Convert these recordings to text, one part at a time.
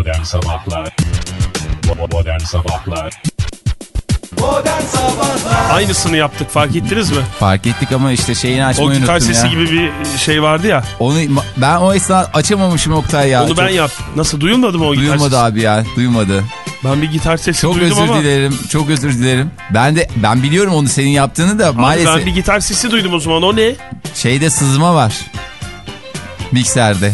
Modern Sabahlar Modern Sabahlar Modern Sabahlar Aynısını yaptık fark ettiniz mi? Fark ettik ama işte şeyini O açmayı gitar unuttum sesi ya. gibi bir şey vardı ya. Onu ben o esnada açamamışım Oktay ya. Onu ben Çok- yaptım. Nasıl duyulmadı mı o gitar Duyulmadı sesi? abi ya. Duymadı. Ben bir gitar sesi Çok duydum özür ama. dilerim. Çok özür dilerim. Ben de ben biliyorum onu senin yaptığını da Abi maalesef ben bir gitar sesi duydum o zaman o ne? şeyde sızma var. Mikserde.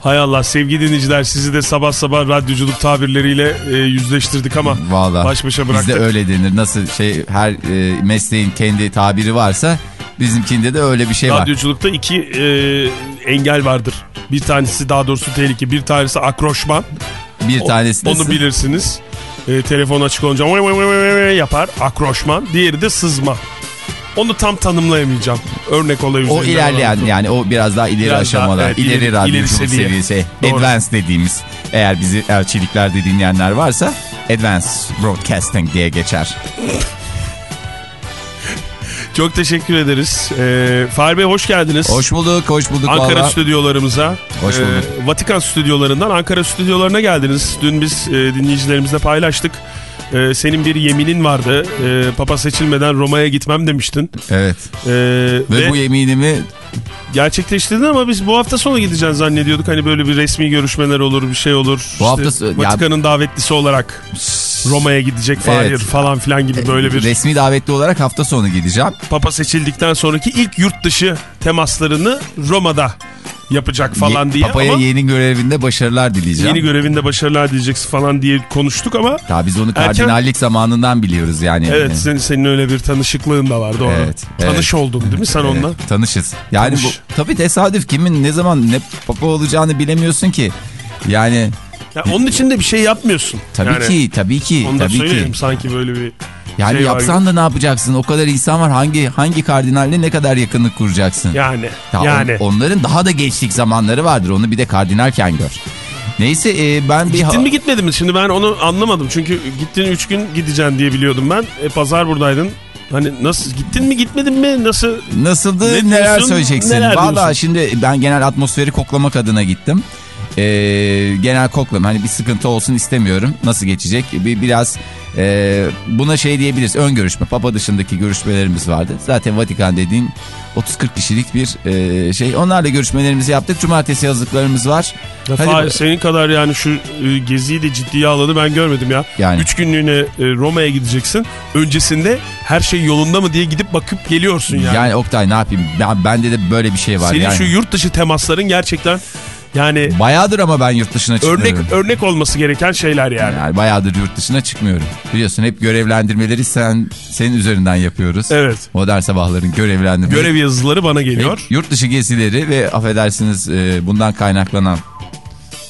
Hay Allah sevgili dinleyiciler sizi de sabah sabah radyoculuk tabirleriyle e, yüzleştirdik ama Vallahi. baş başa bıraktık. Bizde öyle denir. Nasıl şey her e, mesleğin kendi tabiri varsa bizimkinde de öyle bir şey var. Radyoculukta iki e, engel vardır. Bir tanesi daha doğrusu tehlike bir tanesi akroşman. Bir tanesi de Onu bilirsiniz. E, telefon açık olunca yapar akroşman. Diğeri de sızma. Onu tam tanımlayamayacağım. Örnek olay o ilerleyen anlattım. yani o biraz daha ileri Biraz daha, aşamalar. evet, ileri, ileri- radyoculuk seviye. seviyesi. Doğru. Advanced dediğimiz eğer bizi elçiliklerde dinleyenler varsa Advanced Broadcasting diye geçer. Çok teşekkür ederiz. E, Fahri Bey hoş geldiniz. Hoş bulduk, hoş bulduk Ankara valla. stüdyolarımıza, Hoş e, bulduk. Vatikan stüdyolarından Ankara stüdyolarına geldiniz. Dün biz e, dinleyicilerimizle paylaştık. E, senin bir yeminin vardı. E, Papa seçilmeden Roma'ya gitmem demiştin. Evet. E, Ve, ve bu yeminimi gerçekleştirdin ama biz bu hafta sonu gideceğiz zannediyorduk. Hani böyle bir resmi görüşmeler olur, bir şey olur. Bu hafta so- ya- Vatikan'ın davetlisi olarak Roma'ya gidecek Fahir Evet. falan filan gibi böyle bir resmi davetli olarak hafta sonu gideceğim. Papa seçildikten sonraki ilk yurt dışı temaslarını Roma'da yapacak falan Ye- diye Papaya ama yeni görevinde başarılar dileyeceğim. yeni görevinde başarılar diyeceksin falan diye konuştuk ama Tabii biz onu Erken- kardinallik zamanından biliyoruz yani. evet senin, senin öyle bir tanışıklığın da vardı doğru. Evet, Tanış oldun değil mi sen Evet, onunla? tanışız. Yani Tanış. bu tabii tesadüf kimin ne zaman ne papa olacağını bilemiyorsun ki. Yani Ya onun için de bir şey yapmıyorsun. tabii Yani ki tabii ki Onu da tabii ki. sanki böyle bir Yani şey yapsan da ne yapacaksın? O kadar insan var. Hangi hangi kardinalle ne kadar yakınlık kuracaksın? yani Ya on- yani. onların daha da gençlik zamanları vardır. Onu bir de kardinalken gör. Neyse e, ben bir Gittin mi gitmedin mi? Şimdi ben onu anlamadım. Çünkü gittin 3 gün gideceksin diye biliyordum ben. E, pazar buradaydın. Hani nasıl gittin mi gitmedin mi? Nasıl? Nasıldı Ne neler diyorsun, söyleyeceksin? neler Valla şimdi ben genel atmosferi koklamak adına gittim. Ee, genel koklama hani bir sıkıntı olsun istemiyorum. Nasıl geçecek? Bir, biraz e, buna şey diyebiliriz. Ön görüşme. Papa dışındaki görüşmelerimiz vardı. Zaten Vatikan dediğin 30-40 kişilik bir e, şey. Onlarla görüşmelerimizi yaptık. Cumartesi yazdıklarımız var. Ya Hadi senin kadar yani şu e, geziyi de ciddiye alanı ben görmedim ya. Yani. 3 günlüğüne e, Roma'ya gideceksin. Öncesinde her şey yolunda mı diye gidip bakıp geliyorsun yani. Yani, Oktay ne yapayım? Ben, bende de böyle bir şey var. Senin yani. şu yurt dışı temasların gerçekten yani Bayağıdır ama ben yurt dışına çıkmıyorum. örnek örnek olması gereken şeyler yani. Yani bayağıdır yurt dışına çıkmıyorum. Biliyorsun hep görevlendirmeleri sen senin üzerinden yapıyoruz. Evet. Modern sabahların görevlendirmeleri. Görev yazıları bana Hep geliyor. Yurt dışı gezileri ve affedersiniz e, bundan kaynaklanan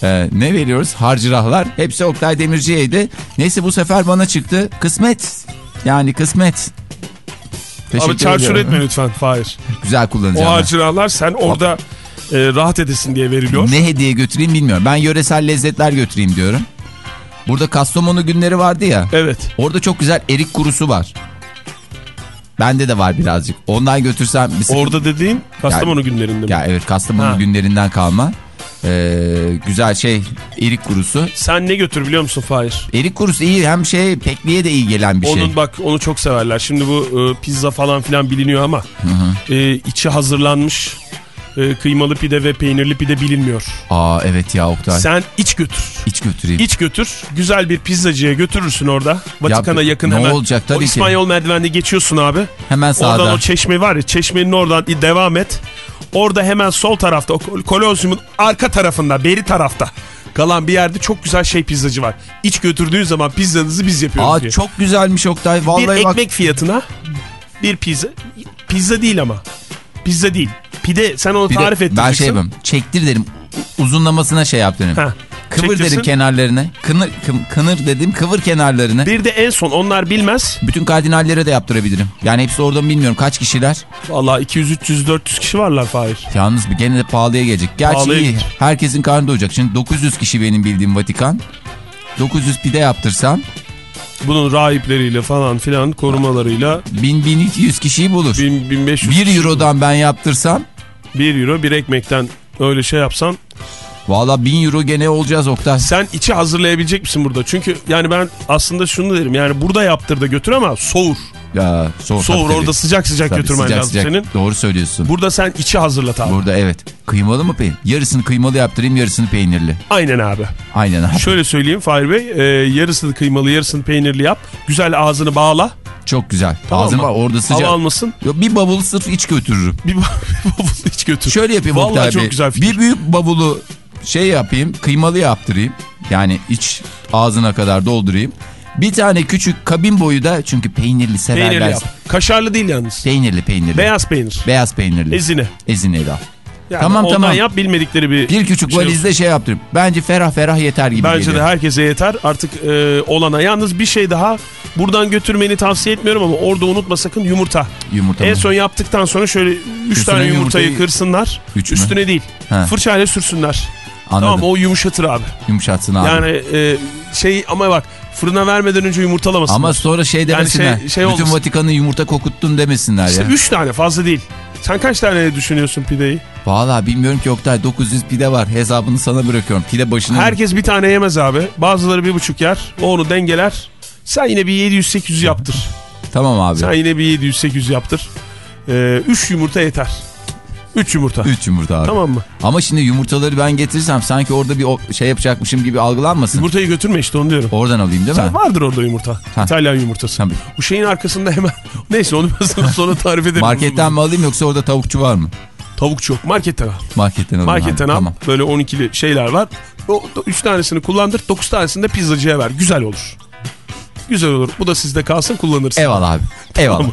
e, ne veriyoruz? Harcırahlar. Hepsi Oktay Demirci'yeydi. Neyse bu sefer bana çıktı. Kısmet. Yani kısmet. Teşekkür Abi çarşur ediyorum. etme lütfen Fahir. Güzel O kullanacağım. ben. harcırahlar sen orada e, rahat edesin diye veriliyor. Ne hediye götüreyim bilmiyorum. Ben yöresel lezzetler götüreyim diyorum. Burada Kastamonu günleri vardı ya. Evet. Orada çok güzel erik kurusu var. Bende de var birazcık. Ondan götürsem... Bir sıkıntı- Orada dediğin Kastamonu günlerinde mi? Ya evet Kastamonu Ha. günlerinden kalma. Ee, güzel şey erik kurusu. Sen ne götür biliyor musun Fahir? Erik kurusu iyi hem şey pekliğe de iyi gelen bir şey. Onun bak onu çok severler. Şimdi bu e, pizza falan filan biliniyor ama e, içi hazırlanmış e, kıymalı pide ve peynirli pide bilinmiyor. Aa evet ya Oktay. Sen iç götür. İç götüreyim. İç götür. Güzel bir pizzacıya götürürsün orada. Vatikan'a Ya, yakın ne hemen. olacak? Tabii o ki. İspanyol merdivende geçiyorsun abi. Hemen sağda. Oradan o çeşme var ya çeşmenin oradan devam et. Orada hemen sol tarafta o kol- kolozyumun arka tarafında beri tarafta kalan bir yerde çok güzel şey pizzacı var. İç götürdüğün zaman pizzanızı biz yapıyoruz Aa diye. çok güzelmiş Oktay. bir Vallahi bak. ekmek fiyatına bir pizza. Pizza değil ama. Pizza değil. Pide sen onu Bir de tarif ettireceksin. ben şey yapayım. Çektir derim. Uzunlamasına şey yap derim. Ha, Kıvır çektirsin. dedim kenarlarını. Kınır, kım- kınır dedim. Kıvır kenarlarını. Bir de en son onlar bilmez. Bütün kardinallere de yaptırabilirim. Yani hepsi orada mı bilmiyorum. Kaç kişiler? Vallahi 200 300 400 kişi varlar Fahir. Yalnız bir gene de pahalıya gelecek. Gerçi Pahalıya iyi. Herkesin karnı doyacak. Şimdi 900 kişi benim bildiğim Vatikan. 900 pide yaptırsam Bunun rahipleriyle falan filan korumalarıyla 1000-1200 kişiyi bulur. 1000 1500 1 kişi- eurodan ben yaptırsam 1 euro bir ekmekten öyle şey yapsan Valla 1000 euro gene olacağız Oktay. Sen içi hazırlayabilecek misin burada? Çünkü yani ben aslında şunu derim yani burada yaptır da götür ama soğur. Ya, soğuk, Soğur orada sıcak sıcak Tabii, götürmen sıcak lazım sıcak. senin. Doğru söylüyorsun. Burada sen içi hazırlat abi. Burada evet. Kıymalı mı peynir? Yarısını kıymalı yaptırayım yarısını peynirli. Aynen abi. Aynen abi. Şöyle söyleyeyim Fahir Bey e, yarısını kıymalı yarısını peynirli yap. Güzel ağzını bağla. Çok güzel. Tamam Ağzım mı? var orada sıcak. Hava almasın. Yok, bir bavul sırf iç götürürüm. Bir, bir bavulu hiç götür. Şöyle yapayım Vallahi Oktay çok Bey. güzel fikir. Bir büyük bavulu şey yapayım kıymalı yaptırayım. Yani iç ağzına kadar doldurayım. Bir tane küçük kabin boyu da çünkü peynirli severler. Peynirli yap. Kaşarlı değil yalnız. Peynirli peynirli. Beyaz peynir. Beyaz peynirli. Ezine. Ezineli al. Yani Tamam, ondan tamam. yap bilmedikleri bir Bir küçük şey valizde şey yaptırayım. Bence ferah ferah yeter gibi Bence geliyor. de herkese yeter artık e, olana. Yalnız bir şey daha buradan götürmeni tavsiye etmiyorum ama orada unutma sakın yumurta. Yumurta En mı? son yaptıktan sonra şöyle 3 Üstüne tane yumurtayı yumurtayı- kırsınlar. Üç mü? Üstüne değil. Ha. Fırçayla sürsünler. Anladım. Tamam o yumuşatır abi. Yumuşatsın abi. Yani e, şey ama bak fırına vermeden önce yumurtalamasınlar. Ama sonra şey Yani demesinler. şey- şey Bütün olmasın. Vatikan'ı yumurta kokuttun demesinler İşte ya. 3 tane fazla değil. Sen kaç tane düşünüyorsun pideyi? Valla bilmiyorum ki Oktay 900 pide var. Hesabını sana bırakıyorum. Pide başına. Herkes bir tane yemez abi. Bazıları bir buçuk yer. O onu dengeler. Sen yine bir 700-800 yaptır. Tamam abi. Sen yine bir 700-800 yaptır. 3 yumurta yeter. 3 yumurta. 3 yumurta abi. Tamam mı? Ama şimdi yumurtaları ben getirirsem sanki orada bir şey yapacakmışım gibi algılanmasın. Yumurtayı götürme işte onu diyorum. Oradan alayım değil mi? Sen vardır orada yumurta. Ha. İtalyan yumurtası. Tabii. Bu şeyin arkasında hemen. Neyse onu ben sonra tarif ederim. Marketten mi alayım yoksa orada tavukçu var mı? Tavukçu yok. Marketten al. Marketten alayım. Marketten al. Tamam. Böyle 12'li şeyler var. O 3 tanesini kullandır. 9 tanesini de pizzacıya ver. Güzel olur. Güzel olur. Bu da sizde kalsın kullanırsın. Eyvallah abi. Eyvallah. Tamam.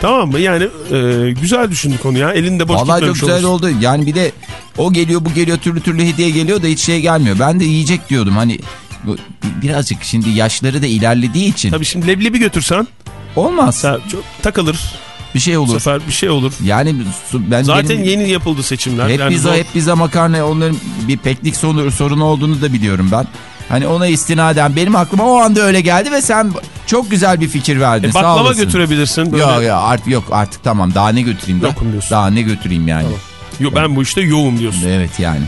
Tamam mı? Yani e, güzel düşündük onu ya. Elinde boş Vallahi çok güzel olursun. oldu. Yani bir de o geliyor bu geliyor türlü türlü hediye geliyor da hiç şey gelmiyor. Ben de yiyecek diyordum hani bu- birazcık şimdi yaşları da ilerlediği için Tabii şimdi leblebi götürsen olmaz. sen çok takılır. Bir şey Bu olur. sefer bir şey olur. Yani ben Zaten benim- yeni yapıldı seçimler. hep Yani zor- hep pizza makarna onların bir peklik sorunu olduğunu da biliyorum ben. Hani ona istinaden benim aklıma o anda öyle geldi ve sen çok güzel bir fikir verdin. E, Sağ baklava olasın. götürebilirsin. Böyle. Yok ya artık yok artık tamam daha ne götüreyim diyorsun. Daha ne götüreyim yani. Tamam. Yo, ben bu işte yoğum diyorsun. Evet yani.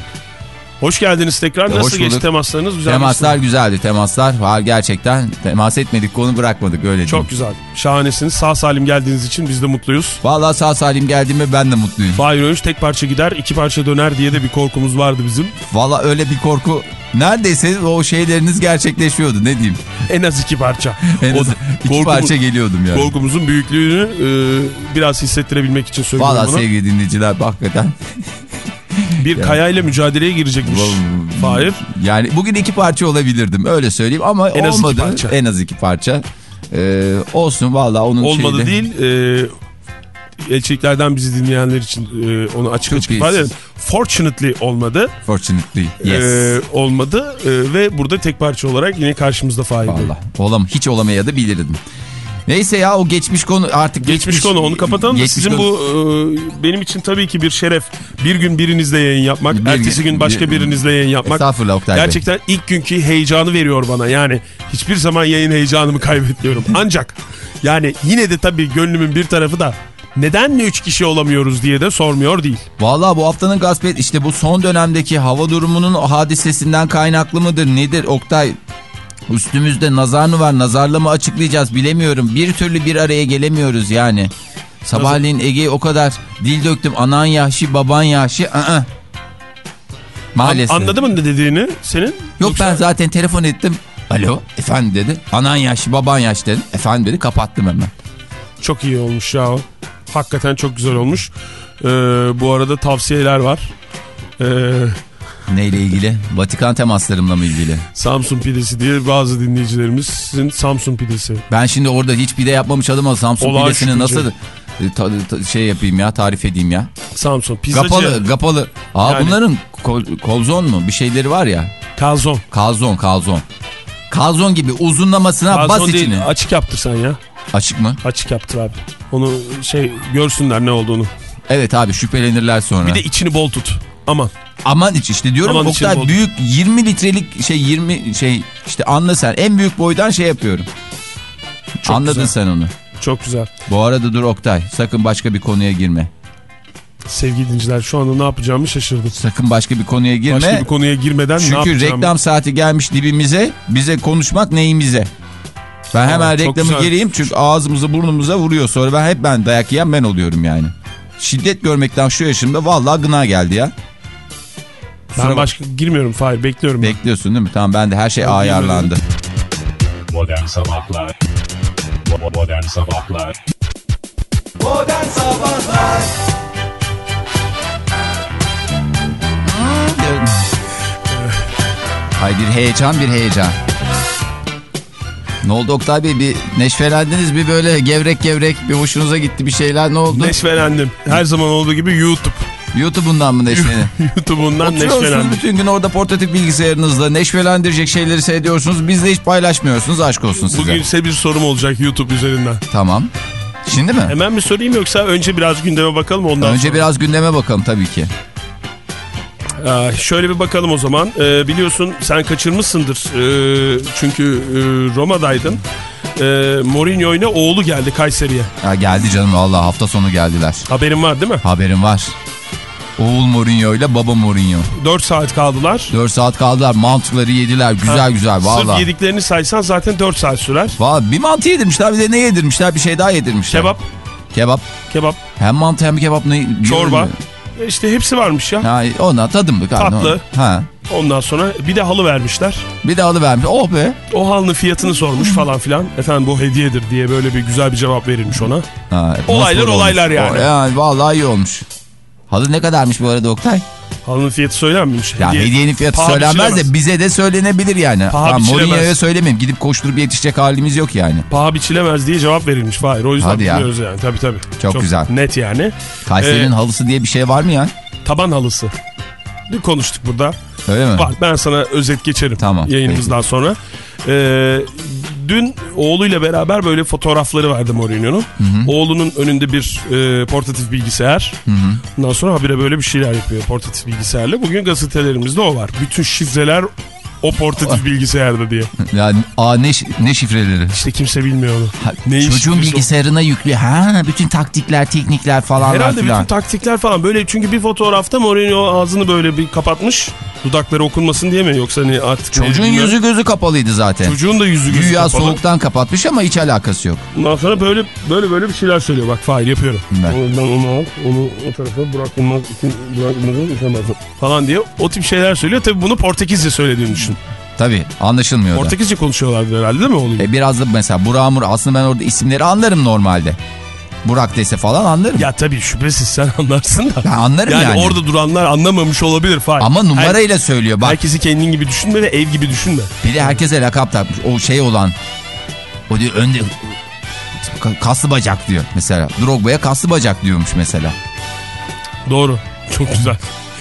Hoş geldiniz tekrar. Hoş Nasıl geçti temaslarınız? Güzel Temaslar güzeldi. Temaslar var gerçekten. Temas etmedik konu bırakmadık öyle diyeyim. Çok güzel. Şahanesiniz. Sağ salim geldiğiniz için biz de mutluyuz. Vallahi sağ salim geldiğime ben de mutluyum. Fahir Öğünç tek parça gider, iki parça döner diye de bir korkumuz vardı bizim. Vallahi öyle bir korku neredeyse o şeyleriniz gerçekleşiyordu ne diyeyim. En az iki parça. En az iki korkumuz- parça geliyordum yani. Korkumuzun büyüklüğünü e, biraz hissettirebilmek için söylüyorum Vallahi bunu. sevgili dinleyiciler hakikaten. Bir kayayla mücadeleye girecekmiş Fahir. Yani bugün iki parça olabilirdim öyle söyleyeyim ama En az olmadı. parça. En az iki parça. Ee, olsun vallahi onun Olmadı şeyde- değil. E, elçiliklerden bizi dinleyenler için e, onu açık Çok açık ifade edelim. Fortunately olmadı. Fortunately yes. E, olmadı E, ve burada tek parça olarak yine karşımızda Fahir Bey. Vallahi olam hiç olamaya da bilirdim. Neyse ya o geçmiş konu artık Geçmiş konu onu kapatalım geçmiş sizin konu- bu e, benim için tabii ki bir şeref. Bir gün birinizle yayın yapmak, Bir ertesi gün- başka bir- birinizle yayın yapmak. Estağfurullah Oktay Bey. Gerçekten ilk günkü heyecanı veriyor bana. Yani hiçbir zaman yayın heyecanımı kaybetmiyorum. Ancak yani yine de tabii gönlümün bir tarafı da neden mi 3 kişi olamıyoruz diye de sormuyor değil. Vallahi bu haftanın gasp et işte bu son dönemdeki hava durumunun hadisesinden kaynaklı mıdır nedir Oktay? Üstümüzde nazar mı var nazarla mı açıklayacağız bilemiyorum. Bir türlü bir araya gelemiyoruz yani. Sabahleyin Ege'ye o kadar dil döktüm. Anan yaşlı baban yaşlı. ı-ı. Maalesef. An- anladın mı ne dediğini senin? Yok Yoksa- ben zaten telefon ettim. Alo efendim dedi. Anan yaşlı baban yaşlı dedim. Efendim dedi kapattım hemen. Çok iyi olmuş ya. o. Hakikaten çok güzel olmuş. Ee, bu arada tavsiyeler var. Ee, Neyle ilgili? Vatikan temaslarımla mı ilgili? Samsun pidesi diye bazı dinleyicilerimizin Samsun pidesi. Ben şimdi orada hiç pide yapmamış adıma Samsun Olağan pidesini şükürce. nasıl e, ta- ta- şey yapayım ya tarif edeyim ya. Samsun pizzacı. Gapalı gapalı. Aa Yani- bunların kol, kolzon mu bir şeyleri var ya. Kalzon. Kalzon kalzon. Kalzon gibi uzunlamasına Kalzon bas değil içini. açık yaptır sen ya. Açık mı? Açık yaptır abi. Onu şey görsünler ne olduğunu. Evet abi şüphelenirler sonra. Bir de içini bol tut. Aman. Aman iç işte diyorum Aman Oktay büyük 20 litrelik şey 20 şey işte anla sen en büyük boydan şey yapıyorum. Çok Anladın güzel. sen onu. Çok güzel. Bu arada dur Oktay sakın başka bir konuya girme. Sevgili dinciler şu anda ne yapacağımı şaşırdım. Sakın başka bir konuya girme. Başka bir konuya girmeden ne Çünkü yapacağımı... reklam saati gelmiş dibimize. Bize konuşmak neyimize. Ben hemen Aa, reklamı güzel. gireyim çünkü ağzımıza burnumuza vuruyor. Sonra ben hep ben dayak yiyen ben oluyorum yani. Şiddet görmekten şu yaşımda vallahi gına geldi ya. Ben Kusura bak- başka girmiyorum Fahir bekliyorum. ben. Bekliyorsun değil mi? Tamam ben de her şey ayarlandı. Modern Sabahlar Modern Sabahlar Modern Sabahlar Ay bir heyecan bir heyecan. Ne oldu Oktay Bey bir neşvelendiniz bir böyle gevrek gevrek bir hoşunuza gitti bir şeyler ne oldu? Neşvelendim. Her zaman olduğu gibi YouTube. YouTube'undan mı neşvelenin? YouTube'undan neşvelendim. bütün gün orada portatif bilgisayarınızla neşvelendirecek şeyleri seyrediyorsunuz. Bizle hiç paylaşmıyorsunuz. Aşk olsun size. Bugün size bir sorum olacak YouTube üzerinden. Tamam. Şimdi mi? Hemen mi sorayım yoksa önce biraz gündeme bakalım ondan Önce sonra. biraz gündeme bakalım tabii ki. Aa, şöyle bir bakalım o zaman. Ee, biliyorsun sen kaçırmışsındır. Ee, çünkü e, Roma'daydın. Ee, Mourinho ile oğlu geldi Kayseri'ye. Geldi canım vallahi hafta sonu geldiler. Haberin var değil mi? Haberim var. Oğul Mourinho ile baba Mourinho. 4 saat kaldılar. 4 saat kaldılar. Mantıkları yediler. Güzel Ha, güzel Sırf vallahi. yediklerini saysan zaten 4 saat sürer. Vallahi bir mantı yedirmişler bir de ne yedirmişler bir şey daha yedirmişler. Kebap, Kebap. kebap, Hem mantı hem kebap ne? çorba. E İşte hepsi varmış ya. Ha, ona tadımlık. Tatlı. Ha. Ondan sonra bir de halı vermişler. Bir de alıvermiş. Oh be. O halının fiyatını sormuş falan filan. Efendim bu hediyedir diye böyle bir güzel bir cevap verilmiş ona. Ha, Olaylar olaylar olmuş. yani. O, yani vallahi iyi olmuş. Halı ne kadarmış bu arada Oktay? Halının fiyatı söylenmemiş. Ya Hediye- hediyenin fiyatı paha söylenmez biçilemez. de bize de söylenebilir yani. Paha biçilemez. Mourinho'ya söylemeyeyim. Gidip koşturup yetişecek halimiz yok yani. Paha biçilemez diye cevap verilmiş. Hayır o yüzden Hadi ya. biliyoruz yani. Tabii tabii. Çok güzel. Net yani. Kayseri'nin Ee, halısı diye bir şey var mı ya? Taban halısı. Dün konuştuk burada. Öyle mi? Var ben sana özet geçerim Tamam, yayınımızdan sonra. Ee, dün oğluyla beraber böyle fotoğrafları vardı Mourinho'nun. Oğlunun önünde bir e, portatif bilgisayar. Ondan sonra habire böyle bir şeyler yapıyor portatif bilgisayarla. Bugün gazetelerimizde o var. Bütün şifreler o portatif bilgisayarda diye. Yani aa, ne, ne şifreleri? İşte kimse bilmiyor onu. Ha, Neyin Çocuğun şifresi o? bilgisayarına yüklü. Ha bütün taktikler, teknikler falan Herhalde filan. bütün taktikler falan böyle çünkü bir fotoğrafta Mourinho ağzını böyle bir kapatmış. Dudakları okunmasın diye mi yoksa hani artık Çocuğun ne yüzü gözü kapalıydı zaten. Çocuğun da yüzü gözü Güya kapalı. soğuktan kapatmış ama hiç alakası yok. Ondan sonra böyle böyle böyle bir şeyler söylüyor. Bak fail yapıyorum. Onu, ben onu al, onu o tarafa bırakılmaz, bırakılmaz, istemez falan diye o tip şeyler söylüyor. Tabii bunu Portekizce söylediğini düşün. Tabii anlaşılmıyordu. Portekizce konuşuyorlardı herhalde değil mi oğlum? E biraz da mesela Burak Mur aslında ben orada isimleri anlarım normalde. Burak dese falan anlarım. Ya tabii şüphesiz sen anlarsın da. Ben anlarım Yani, yani. orada duranlar anlamamış olabilir fail. Ama Her- numarayla söylüyor bak. herkesi kendin gibi düşünme ve ev gibi düşünme. Bir de herkese lakap takmış. O şey olan. O diyor önde ka- kaslı bacak diyor mesela. Drogba'ya kaslı bacak diyormuş mesela. Doğru. Çok güzel.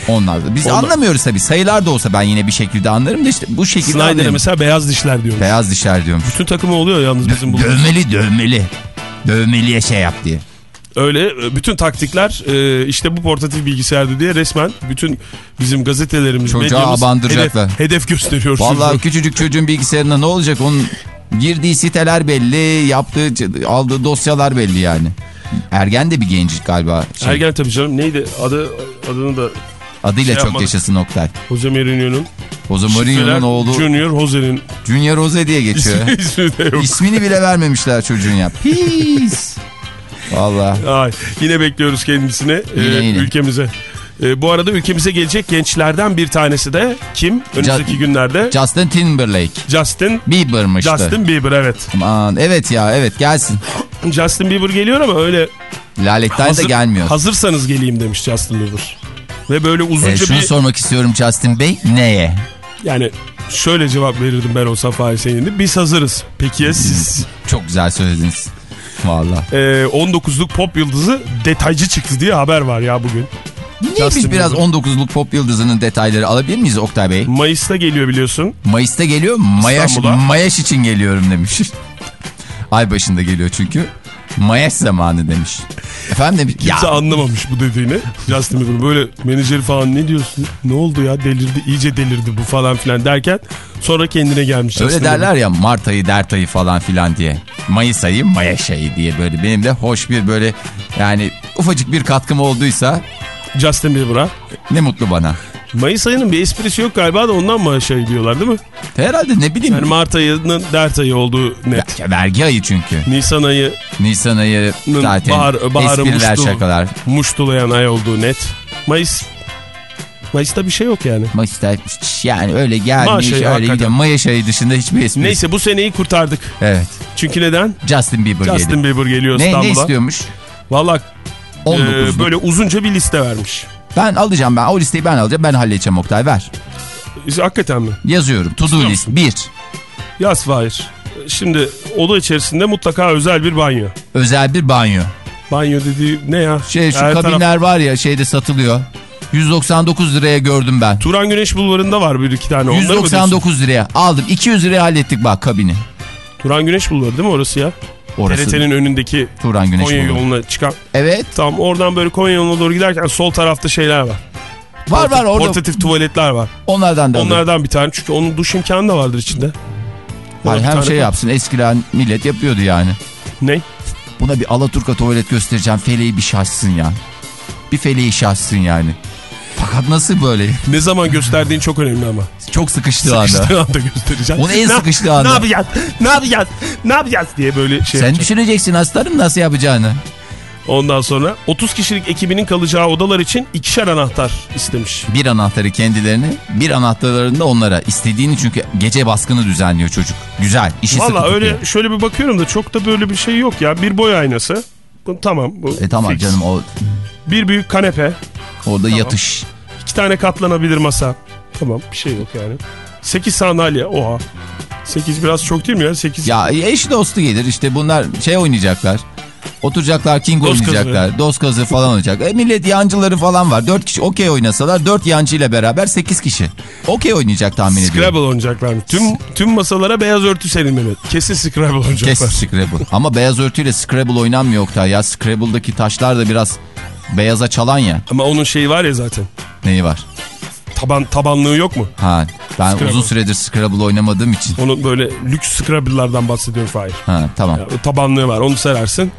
Onlar da. Biz Onlar- anlamıyoruz tabii. Sayılar da olsa ben yine bir şekilde anlarım da işte bu şekilde Snyder'e anlıyorum. mesela beyaz dişler diyormuş. Beyaz dişler diyormuş. Bütün takımı oluyor yalnız bizim bu. Dövmeli dövmeli. Dövmeliye şey yap diye. Öyle bütün taktikler e, işte bu portatif bilgisayardı diye resmen bütün bizim gazetelerimiz, Çocuğa medyamız abandıracaklar. Hedef, hedef gösteriyor. Vallahi çocuğu. küçücük çocuğun bilgisayarında ne olacak onun girdiği siteler belli, yaptığı aldığı dosyalar belli yani. Ergen de bir genç galiba. Şey, Ergen tabii canım neydi adı adını da adıyla şey çok yapmadı. yaşasın Oktay. Jose Mourinho'nun. Jose Mourinho'nun oğlu Junior Jose'nin Junior Jose diye geçiyor. ismi, ismi de yok. İsmini bile vermemişler çocuğun ya. Pis. Valla. Yine bekliyoruz kendisini e, Yine, yine. ülkemize. E, bu arada ülkemize gelecek gençlerden bir tanesi de kim? Önümüzdeki Just- günlerde Justin Timberlake. Justin Bieber'mıştı. Justin Bieber evet. Aman evet ya evet gelsin. Justin Bieber geliyor ama öyle Laletten de gelmiyor. Hazırsanız geleyim demiş Justin Bieber. Ve böyle uzunca Ee, şunu bir sormak istiyorum Justin Bey. Neye? yani şöyle cevap verirdim ben olsam Fahri Seyin'de. Biz hazırız. Peki ya siz? Çok güzel söylediniz. Valla. Ee, 19'luk pop yıldızı detaycı çıktı diye haber var ya bugün. Niye biz Justin biraz Bieber. 19'luk pop yıldızının detayları alabilir miyiz Oktay Bey? Mayıs'ta geliyor biliyorsun. Mayıs'ta geliyor. Mayaş. Mayaş için geliyorum demiş. Ay başında geliyor çünkü. Mayaş zamanı demiş. Efendim demiş. Kimse Ya, anlamamış bu dediğini. Justin Bieber böyle menajeri falan ne diyorsun? Ne oldu ya delirdi iyice delirdi bu falan filan derken sonra kendine gelmiş. öyle Justin Bieber. derler ya Mart ayı, dert ayı falan filan diye. Mayıs ayı, Mayaş ayı diye böyle. Benim de hoş bir böyle yani ufacık bir katkım olduysa Justin Bieber'a. Ne mutlu bana. Mayıs ayının bir esprisi yok galiba da ondan mı şey diyorlar değil mi? Herhalde ne bileyim. Yani Mart ayının dert ayı olduğu net. Ya, vergi ayı çünkü. Nisan ayı Nisan ayı zaten bahar, baharı espriler muştu, şakalar. muştulayan ay olduğu net. Mayıs Mayıs'ta bir şey yok yani. Mayıs'ta yani öyle gelmiş Maaş ayı öyle gidiyor. Mayıs ayı dışında hiçbir espri. Neyse bu seneyi kurtardık. Evet. Çünkü neden? Justin Bieber Justin geldi. Bieber geliyor Ne, ne İstanbul'a. istiyormuş? Valla 19. e, böyle uzunca bir liste vermiş. Ben alacağım ben. O listeyi ben alacağım. Ben halledeceğim Oktay ver. Hakikaten mi? Yazıyorum. To do list 1. Yaz Fahir. Şimdi oda içerisinde mutlaka özel bir banyo. Özel bir banyo. Banyo dediği ne ya? Şey şu Her kabinler taraf- var ya şeyde satılıyor. 199 liraya gördüm ben. Turan Güneş Bulvarı'nda var bir iki tane. Onları mı diyorsun? 199 liraya aldım. 200 liraya hallettik bak kabini. Turan Güneş Bulvarı değil mi orası ya? Orası TRT'nin önündeki Turan Güneş Konya Bulvarı. yoluna çıkan. Evet. Tam oradan böyle Konya yoluna doğru giderken sol tarafta şeyler var. Var var orada. Portatif tuvaletler var. Onlardan da. Onlardan bir tane çünkü onun duş imkanı da vardır içinde. Hayır, hem şey yapsın eskiden millet yapıyordu yani. Ne? Buna bir Alaturka tuvalet göstereceğim. Feleği bir şaşsın ya. Bir feleği şaşsın yani. Fakat nasıl böyle? Ne zaman gösterdiğin çok önemli ama. Çok sıkıştığı anda. Sıkıştığı anda göstereceğim. Onu en Ne- sıkıştığı anda. Ne yapacağız? Ne yapacağız? Ne yapacağız diye böyle şey Sen yapacak. düşüneceksin aslanım nasıl yapacağını. Ondan sonra 30 kişilik ekibinin kalacağı odalar için ikişer anahtar istemiş. Bir anahtarı kendilerine, bir anahtarlarını da onlara. İstediğini çünkü gece baskını düzenliyor çocuk. Güzel, işi sıkı Valla öyle tutuyor. şöyle bir bakıyorum da çok da böyle bir şey yok ya. Bir boy aynası. Tamam bu E tamam fix. canım o Bir büyük kanepe. orada yatış. iki tane katlanabilir masa. Tamam bir şey yok yani. 8 sandalye oha. 8 biraz çok değil mi ya? 8 Ya eş dostu gelir işte bunlar şey oynayacaklar. Oturacaklar king Dost kazı. oynayacaklar. Dost kazı falan oynayacak. E millet yancıları falan var. 4 kişi okey oynasalar 4 yancı ile beraber 8 kişi. Okey oynayacak tahmin ediyorum. Scrabble oynayacaklar? Tüm, tüm masalara beyaz örtü serilmeli. Kesin Scrabble oynayacaklar. Kes Scrabble. Ama beyaz örtüyle Scrabble oynanmıyor Oktay ya. Scrabble'daki taşlar da biraz beyaza çalan ya. Ama onun şeyi var ya zaten. Neyi var? Taban tabanlığı yok mu? Ha ben Scrabble. uzun süredir Scrabble oynamadığım için. Onun böyle lüks Scrabble'lardan bahsediyorum Fahir. Ha tamam. Ya, o tabanlığı var onu serersin.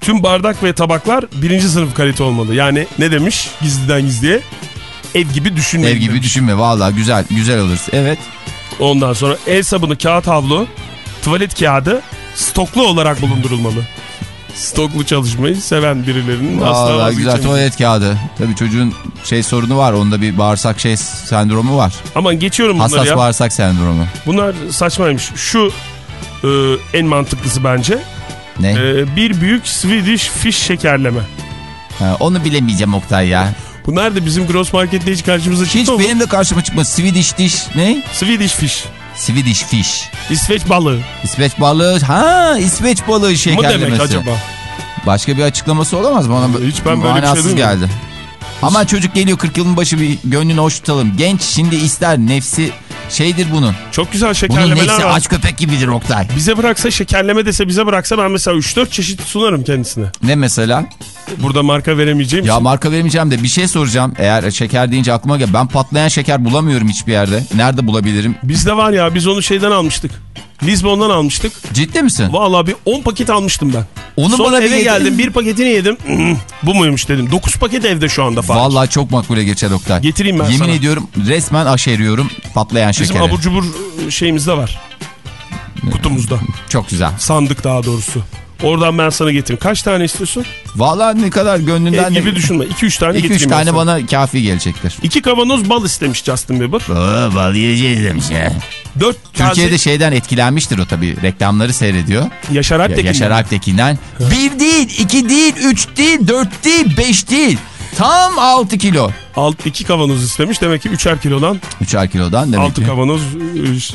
Tüm bardak ve tabaklar birinci sınıf kalite olmalı. Yani ne demiş gizliden gizliye? Ev gibi düşünmeyin Ev gibi demiş. düşünme valla güzel güzel oluruz. Evet. Ondan sonra el sabunu, kağıt havlu, tuvalet kağıdı stoklu olarak bulundurulmalı. Stoklu çalışmayı seven birilerinin asla Valla güzel tuvalet kağıdı. Tabii çocuğun şey sorunu var. Onda bir bağırsak şey sendromu var. Aman geçiyorum bunları Hassas ya. bağırsak sendromu. Bunlar saçmaymış. Şu e, en mantıklısı bence. Ne? E, bir büyük Swedish fish şekerleme. Ha, onu bilemeyeceğim Oktay ya. Bu nerede bizim gross markette hiç karşımıza Hiç çıktı mı? benim de karşıma çıkmadı. Swedish dish ne? Swedish fish. Swedish fish. İsveç balığı. İsveç balığı. Ha İsveç balığı şekerlemesi. demek acaba? Başka bir açıklaması olamaz mı? Ona Hiç ben böyle bir şey manasız duymadım. Ama çocuk geliyor 40 yılın başı bir gönlünü hoş tutalım. Genç şimdi ister nefsi şeydir bunun. Çok güzel Bunun şekerlemeler nefsi var. aç köpek gibidir Oktay. Bize bıraksa şekerleme dese bize bıraksa ben mesela 3-4 çeşit sunarım kendisine. Ne mesela? Burada marka veremeyeceğim Ya marka vermeyeceğim de bir şey soracağım. Eğer şeker deyince aklıma gel. Ben patlayan şeker bulamıyorum hiçbir yerde. Nerede bulabilirim? Bizde var ya biz onu şeyden almıştık. Lizbon'dan almıştık. Ciddi misin? Vallahi bir 10 paket almıştım ben. Onu Sonra bana bir eve yedin. geldim bir paketini yedim. Bu muymuş dedim. 9 paket evde şu anda falan. Vallahi çok makbule geçer Oktay. Getireyim ben Yemin sana. ediyorum resmen aşeriyorum patlayan Bizim şekeri. abur cubur şeyimizde var. Kutumuzda. Çok güzel. Sandık daha doğrusu. Oradan ben sana getireyim. Kaç tane istiyorsun? Vallahi ne kadar gönlünden... Ev gibi düşünme. 2-3 tane 2-3 getireyim ben tane sana. bana kafi gelecektir. İki kavanoz bal istemiş Justin Bieber. Oo, bal yiyeceğiz demiş ya. Dört Türkiye'de taze şeyden etkilenmiştir o tabii. Reklamları seyrediyor. Yaşar Ya, Alptekin. Yaşar Alptekin'den. Bir değil, iki değil, üç değil, dört değil, beş değil. Tam 6 kilo. Alt iki kavanoz istemiş. Demek ki üçer kilodan Üçer kilodan demek 6 ki. kavanoz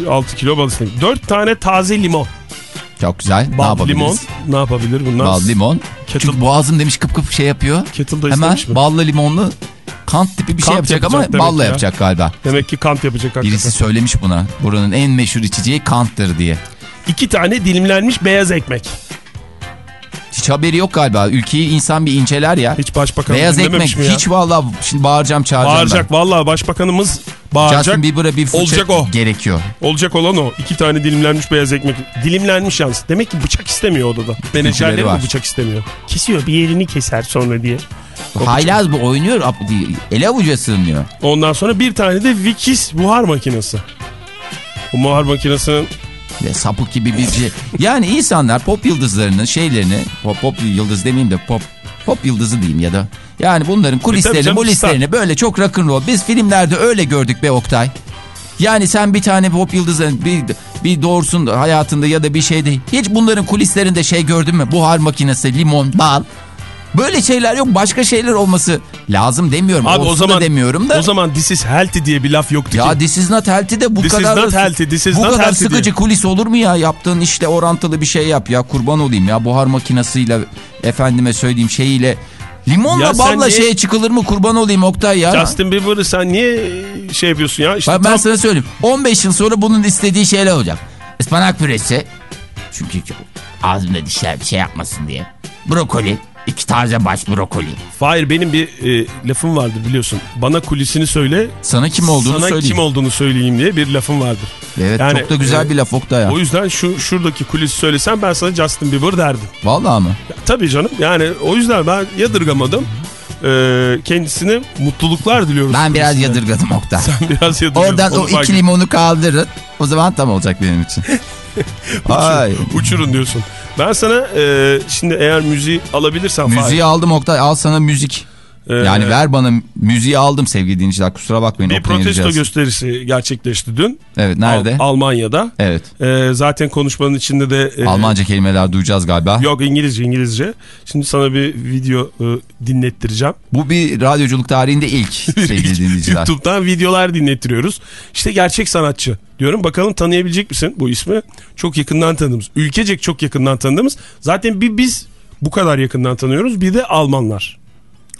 6 kilo bal istemiş. 4 tane taze limon. Çok güzel. ne Bal yapabiliriz? limon. Ne yapabilir bunlar? Bal limon. Kettle- Çünkü boğazım demiş kıp kıp şey yapıyor. Kettle'da Hemen mi? ballı limonlu kant tipi bir şey Kant yapacak, yapacak ama balla ya. yapacak galiba. Demek ki kant yapacak hakikaten. Birisi söylemiş buna. Buranın en meşhur içeceği kanttır diye. İki tane dilimlenmiş beyaz ekmek. Hiç haberi yok galiba. Ülkeyi insan bir inceler ya. Hiç başbakan Beyaz ekmek. mi ya? Hiç vallahi şimdi bağıracağım çağıracağım Bağıracak vallahi başbakanımız bağıracak. Justin Bieber'a bir fırça Olacak o. gerekiyor. Olacak olan o. İki tane dilimlenmiş beyaz ekmek. Dilimlenmiş yalnız. Demek ki bıçak istemiyor odada. Menajerleri mi bıçak istemiyor? Kesiyor bir yerini keser sonra diye. Haylaz bu oynuyor. Ele avuca sığmıyor. Ondan sonra bir tane de Vikis buhar makinesi. Bu buhar makinesinin Ve sapık gibi bir şey. Yani insanlar pop yıldızlarının şeylerini pop, pop yıldız demeyeyim de pop pop yıldızı diyeyim ya da yani bunların E kulislerini canım, mulislerini böyle çok rock'n'roll. Biz filmlerde öyle gördük be Oktay. Yani sen bir tane pop yıldızı bir, bir doğursun hayatında ya da bir şeyde hiç bunların kulislerinde şey gördün mü? Buhar makinesi, limon, bal. Böyle şeyler yok. Başka şeyler olması lazım demiyorum. Abi Olsun o zaman da demiyorum da. O zaman this is healthy diye bir laf yoktu Ya ki. This is not healthy de bu This is kadar not healthy, this is bu not kadar healthy sıkıcı diye. kulis olur mu ya? Yaptığın işte orantılı bir şey yap ya. Kurban olayım ya. Buhar makinesiyle efendime söyleyeyim şeyiyle limonla Ya balla niye- şeye çıkılır mı? Kurban olayım Oktay ya. Justin Bieber'ı sen niye şey yapıyorsun ya? İşte ben tam- sana söyleyeyim. 15 yıl sonra bunun istediği şeyler olacak. Ispanak püresi. Çünkü ağzımda dişler bir şey yapmasın diye. Brokoli. İki taze baş brokoli. Fahir benim bir e, lafım vardır biliyorsun. Bana kulisini söyle. Sana kim olduğunu sana söyleyeyim. kim olduğunu söyleyeyim diye bir lafım vardır. Evet Yani, çok da güzel e, bir laf Oktay. O yüzden şu şuradaki kulisi söylesem ben sana Justin Bieber derdim. Vallahi mı? Ya, tabii canım yani o yüzden ben yadırgamadım. Ee, kendisine mutluluklar diliyoruz. Ben biraz yadırgadım Oktay. Sen biraz yadırgadın. Oradan o iki limonu kaldırın. O zaman tam olacak benim için. Ay. Uçurun diyorsun. Ben sana e, şimdi eğer müziği alabilirsem Fahir, Müziği aldım Oktay. Al sana müzik. E, Yani ver bana müziği aldım sevgili dinleyiciler. Kusura bakmayın. Bir protesto gösterisi gerçekleşti dün. Evet nerede? Al- Almanya'da. evet. E, zaten konuşmanın içinde de... e, Almanca kelimeler duyacağız galiba. Yok İngilizce İngilizce. Şimdi sana bir video e, dinlettireceğim. Bu bir radyoculuk tarihinde ilk sevgili dinleyiciler. YouTube'dan videolar dinlettiriyoruz. İşte gerçek sanatçı diyorum. Bakalım tanıyabilecek misin bu ismi? Çok yakından tanıdığımız. Ülkecek çok yakından tanıdığımız. Zaten bir biz bu kadar yakından tanıyoruz. Bir de Almanlar.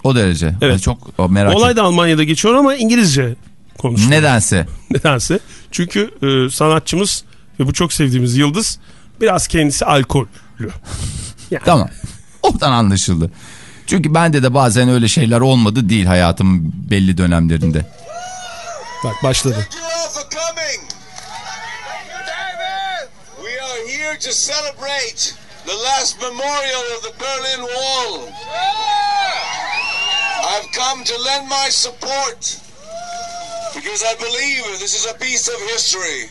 O derece. Evet. Çok merak Olay da Almanya'da geçiyor ama İngilizce konuşuyor. Nedense. Nedense. Çünkü e, sanatçımız ve bu çok sevdiğimiz Yıldız biraz kendisi alkollü. Tamam. Oradan anlaşıldı. Çünkü bende de bazen öyle şeyler olmadı değil hayatım belli dönemlerinde. Bak başladı. To celebrate the last memorial of the Berlin Wall. I've come to lend my support because I believe this is a piece of history.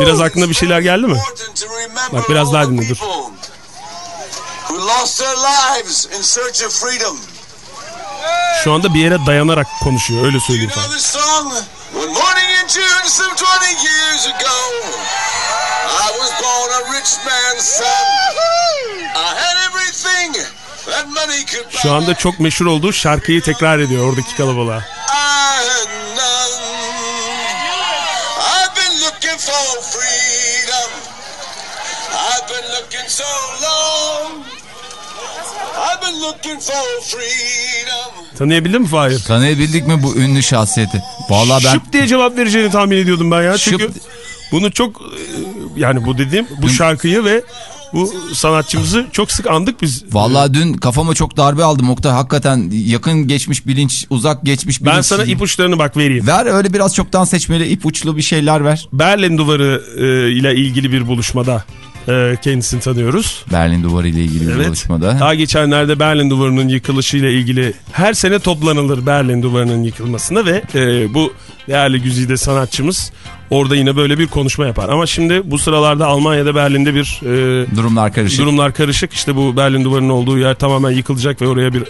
Biraz aklına bir şeyler geldi mi? Bak biraz daha dinle, dur. people Who lost their lives in search of freedom. Şu anda bir yere dayanarak konuşuyor. Öyle söyleyeyim sana. this song? One morning in June, some 20 years ago, I was born a rich man's son. I had everything Şu anda çok meşhur olduğu şarkıyı tekrar ediyor oradaki kalabalığa. Tanıyabildin mi Fahir? Tanıyabildik mi bu ünlü şahsiyeti? Vallahi ben Şıp diye cevap vereceğini tahmin ediyordum ben ya. Çünkü Şıp- bunu çok e, yani bu dediğim bu şarkıyı ve bu sanatçımızı çok sık andık biz. Vallahi dün kafama çok darbe aldım Oktay. Hakikaten yakın geçmiş bilinç, uzak geçmiş bilinç. Ben sana ipuçlarını bak vereyim. Ver öyle biraz çoktan seçmeli ipuçlu bir şeyler ver. Berlin Duvarı e, ile ilgili bir buluşmada e, kendisini tanıyoruz. Berlin Duvarı ile ilgili bir Evet. buluşmada. Daha geçenlerde Berlin Duvarı'nın yıkılışıyla ilgili her sene toplanılır Berlin Duvarı'nın yıkılmasına ve e, bu değerli güzide sanatçımız orada yine böyle bir konuşma yapar. Ama şimdi bu sıralarda Almanya'da Berlin'de bir e, Durumlar karışık. durumlar karışık. İşte bu Berlin Duvarı'nın olduğu yer tamamen yıkılacak ve oraya bir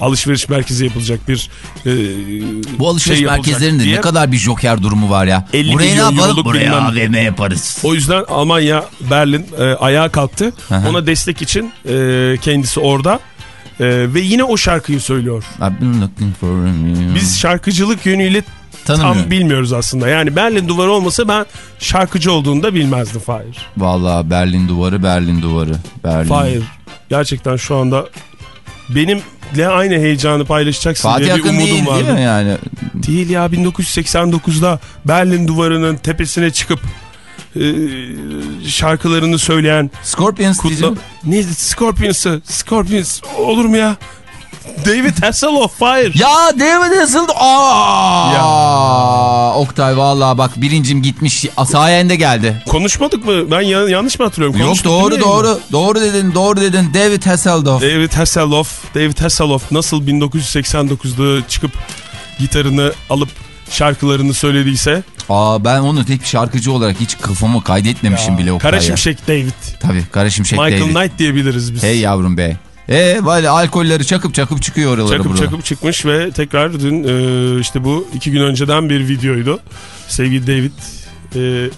alışveriş merkezi yapılacak bir e, Bu alışveriş şey merkezlerinde diye. ne kadar bir joker durumu var ya. 50 Buraya ne yapalım? Buraya AVM yaparız. O yüzden Almanya, Berlin e, ayağa kalktı. Aha. Ona destek için e, kendisi orada. E, ve yine o şarkıyı söylüyor. Biz şarkıcılık yönüyle Tanımıyorum. tam bilmiyoruz aslında. Yani Berlin duvarı olmasa ben şarkıcı olduğunu da bilmezdim Fahir. Vallahi Berlin duvarı, Berlin duvarı. Berlin. Fahir gerçekten şu anda benimle aynı heyecanı paylaşacaksın Fatih diye bir umudum değil vardı. değil mi yani? Değil ya 1989'da Berlin duvarının tepesine çıkıp e, şarkılarını söyleyen Scorpions Kutla... diyeceğim. Ne Scorpions'ı? Scorpions olur mu ya? David Hasselhoff hayır. Ya David Hasselhoff. Aa! Oktay vallahi bak birincim gitmiş. Sayende geldi. Konuşmadık mı? Ben ya- yanlış mı hatırlıyorum? Yok Konuştuk doğru değil mi? doğru. Doğru dedin doğru dedin. David Hasselhoff. David Hasselhoff, David Hasselhoff nasıl 1989'da çıkıp gitarını alıp şarkılarını söylediyse Aa ben onu tek bir şarkıcı olarak hiç kafama kaydetmemişim bile Oktay Kara ya. Şimşek David, Tabii Kara Şimşek Michael David. Knight diyebiliriz biz. Hey yavrum be. E böyle alkolleri çakıp çakıp çıkıyor oralara Çakıp burada. çakıp çıkmış ve tekrar dün e, işte bu iki gün önceden bir videoydu. Sevgili David. e,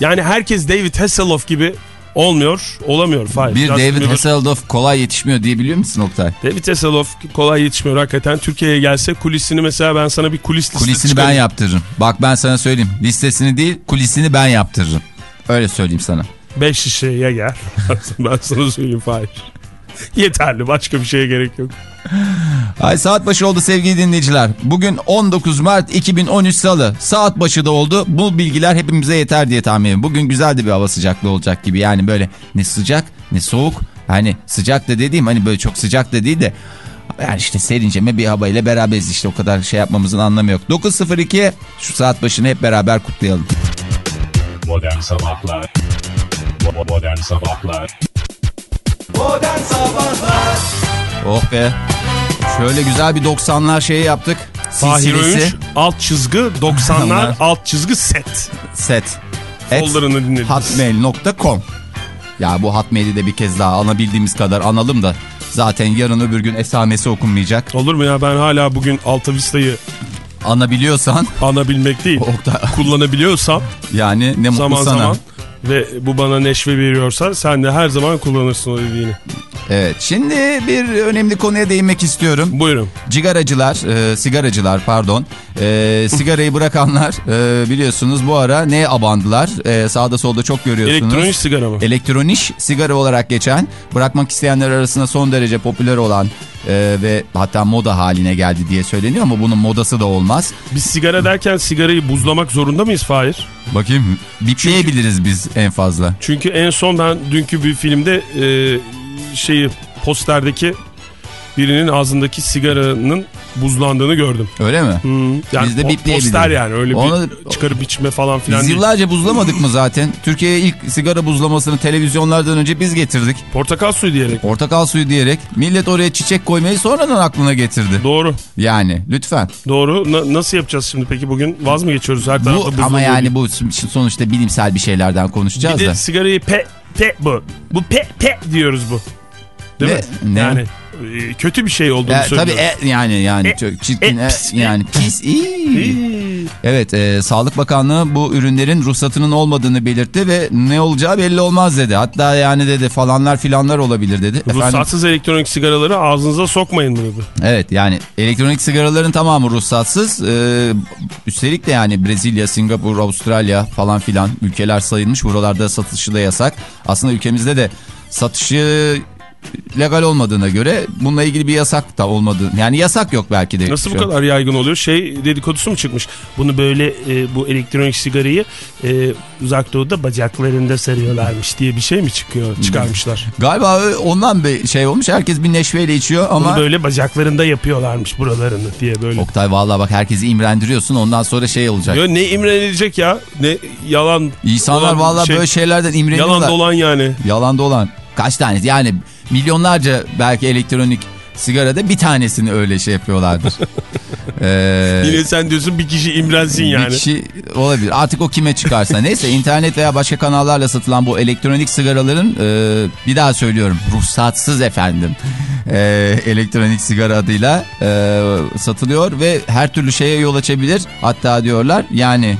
yani herkes David Hasselhoff gibi olmuyor, olamıyor. Fahir. Bir David Bieber- Hasselhoff kolay yetişmiyor diyebiliyor musun Oktay? David Hasselhoff kolay yetişmiyor hakikaten. Türkiye'ye gelse kulisini mesela ben sana bir kulis listesi Kulisini ben çıkarayım. yaptırırım. Bak ben sana söyleyeyim. Listesini değil kulisini ben yaptırırım. Öyle söyleyeyim sana. 5 şişeye gel. ben sana söyleyeyim Fahir. Yeterli başka bir şeye gerek yok. Ay saat başı oldu sevgili dinleyiciler. Bugün 19 Mart 2013 Salı. Saat başı da oldu. Bu bilgiler hepimize yeter diye tahmin ediyorum. Bugün güzel de bir hava sıcaklığı olacak gibi. Yani böyle ne sıcak ne soğuk. Hani sıcak da dediğim hani böyle çok sıcak da değil de yani işte serinceme bir havayla beraberiz işte o kadar şey yapmamızın anlamı yok. 9.02 şu saat başını hep beraber kutlayalım. Modern Sabahlar Modern Sabahlar Modern Sabahlar Oh be. Şöyle güzel bir 90'lar şeyi yaptık. Fahir. Öğünç alt çizgi 90'lar alt çizgi set. set. Folder'ını dinlediniz. Hotmail.com Ya bu Hotmail'i de bir kez daha anabildiğimiz kadar analım da zaten yarın öbür gün esamesi okunmayacak. Olur mu ya ben hala bugün Alta Vista'yı Anabiliyorsan anabilmek değil. Oktay- kullanabiliyorsam yani ne mutlu zaman sana. zaman ve bu bana neşve veriyorsa sen de her zaman kullanırsın o dediğini. Evet şimdi bir önemli konuya değinmek istiyorum. Buyurun. Cigaracılar, e, sigaracılar pardon. E, sigarayı bırakanlar e, biliyorsunuz bu ara ne abandılar? E, sağda solda çok görüyorsunuz. Elektronik sigara mı? Elektronik sigara olarak geçen, bırakmak isteyenler arasında son derece popüler olan e, ve hatta moda haline geldi diye söyleniyor ama bunun modası da olmaz. Biz sigara derken sigarayı buzlamak zorunda mıyız Fahir? Bakayım bipleyebiliriz biz en fazla. Çünkü en son ben dünkü bir filmde e, şeyi posterdeki birinin ağzındaki sigaranın buzlandığını gördüm. Öyle mi? Hmm, yani Biz de bipleyebiliriz. Poster yani öyle Onu- bir çıkarıp içme falan filan Biz değil. yıllarca buzlamadık mı zaten? Türkiye'ye ilk sigara buzlamasını televizyonlardan önce biz getirdik. Portakal suyu diyerek. Portakal suyu diyerek millet oraya çiçek koymayı sonradan aklına getirdi. Doğru. Yani lütfen. Doğru. Na- nasıl yapacağız şimdi peki bugün? Vaz mı geçiyoruz her tarafta Bu ama yani bu sonuçta bilimsel bir şeylerden konuşacağız Bir da. de sigarayı pe pe bu. Bu pe pe diyoruz bu. Değil Ne- mi? ne? Yani kötü bir şey olduğunu E, tabii söylüyoruz. e, yani yani E, çok çirkin e, e, pis, yani pis iyi. Evet e, Sağlık Bakanlığı bu ürünlerin ruhsatının olmadığını belirtti ve ne olacağı belli olmaz dedi. Hatta yani dedi falanlar filanlar olabilir dedi. Efendim, Ruhsatsız elektronik sigaraları ağzınıza sokmayın mı dedi. evet yani elektronik sigaraların tamamı ruhsatsız. E, üstelik de yani Brezilya, Singapur, Avustralya falan filan ülkeler sayılmış. Buralarda satışı da yasak. Aslında ülkemizde de satışı legal olmadığına göre bununla ilgili bir yasak da olmadığı. Yani yasak yok belki de. Nasıl bu kadar yaygın oluyor? Şey dedikodusu mu çıkmış? Bunu böyle e, bu elektronik sigarayı e, uzak doğuda bacaklarında sarıyorlarmış diye bir şey mi çıkıyor? Çıkarmışlar. Galiba ondan bir şey olmuş. Herkes bir neşveyle içiyor ama... Bunu böyle bacaklarında yapıyorlarmış buralarını diye böyle. Oktay vallahi bak herkesi imrendiriyorsun ondan sonra şey olacak. Yo, ne imrenilecek ya? Ne yalan İnsanlar vallahi şey, böyle şeylerden imreniyorlar. Yalan dolan yani. Yalan dolan. Kaç tanesi yani milyonlarca belki elektronik sigarada bir tanesini öyle şey yapıyorlardır. ee, Yine sen diyorsun bir kişi imrensin yani. Bir kişi olabilir. Artık o kime çıkarsa. Neyse internet veya başka kanallarla satılan bu elektronik sigaraların e, bir daha söylüyorum ruhsatsız efendim e, elektronik sigara adıyla e, satılıyor ve her türlü şeye yol açabilir. Hatta diyorlar yani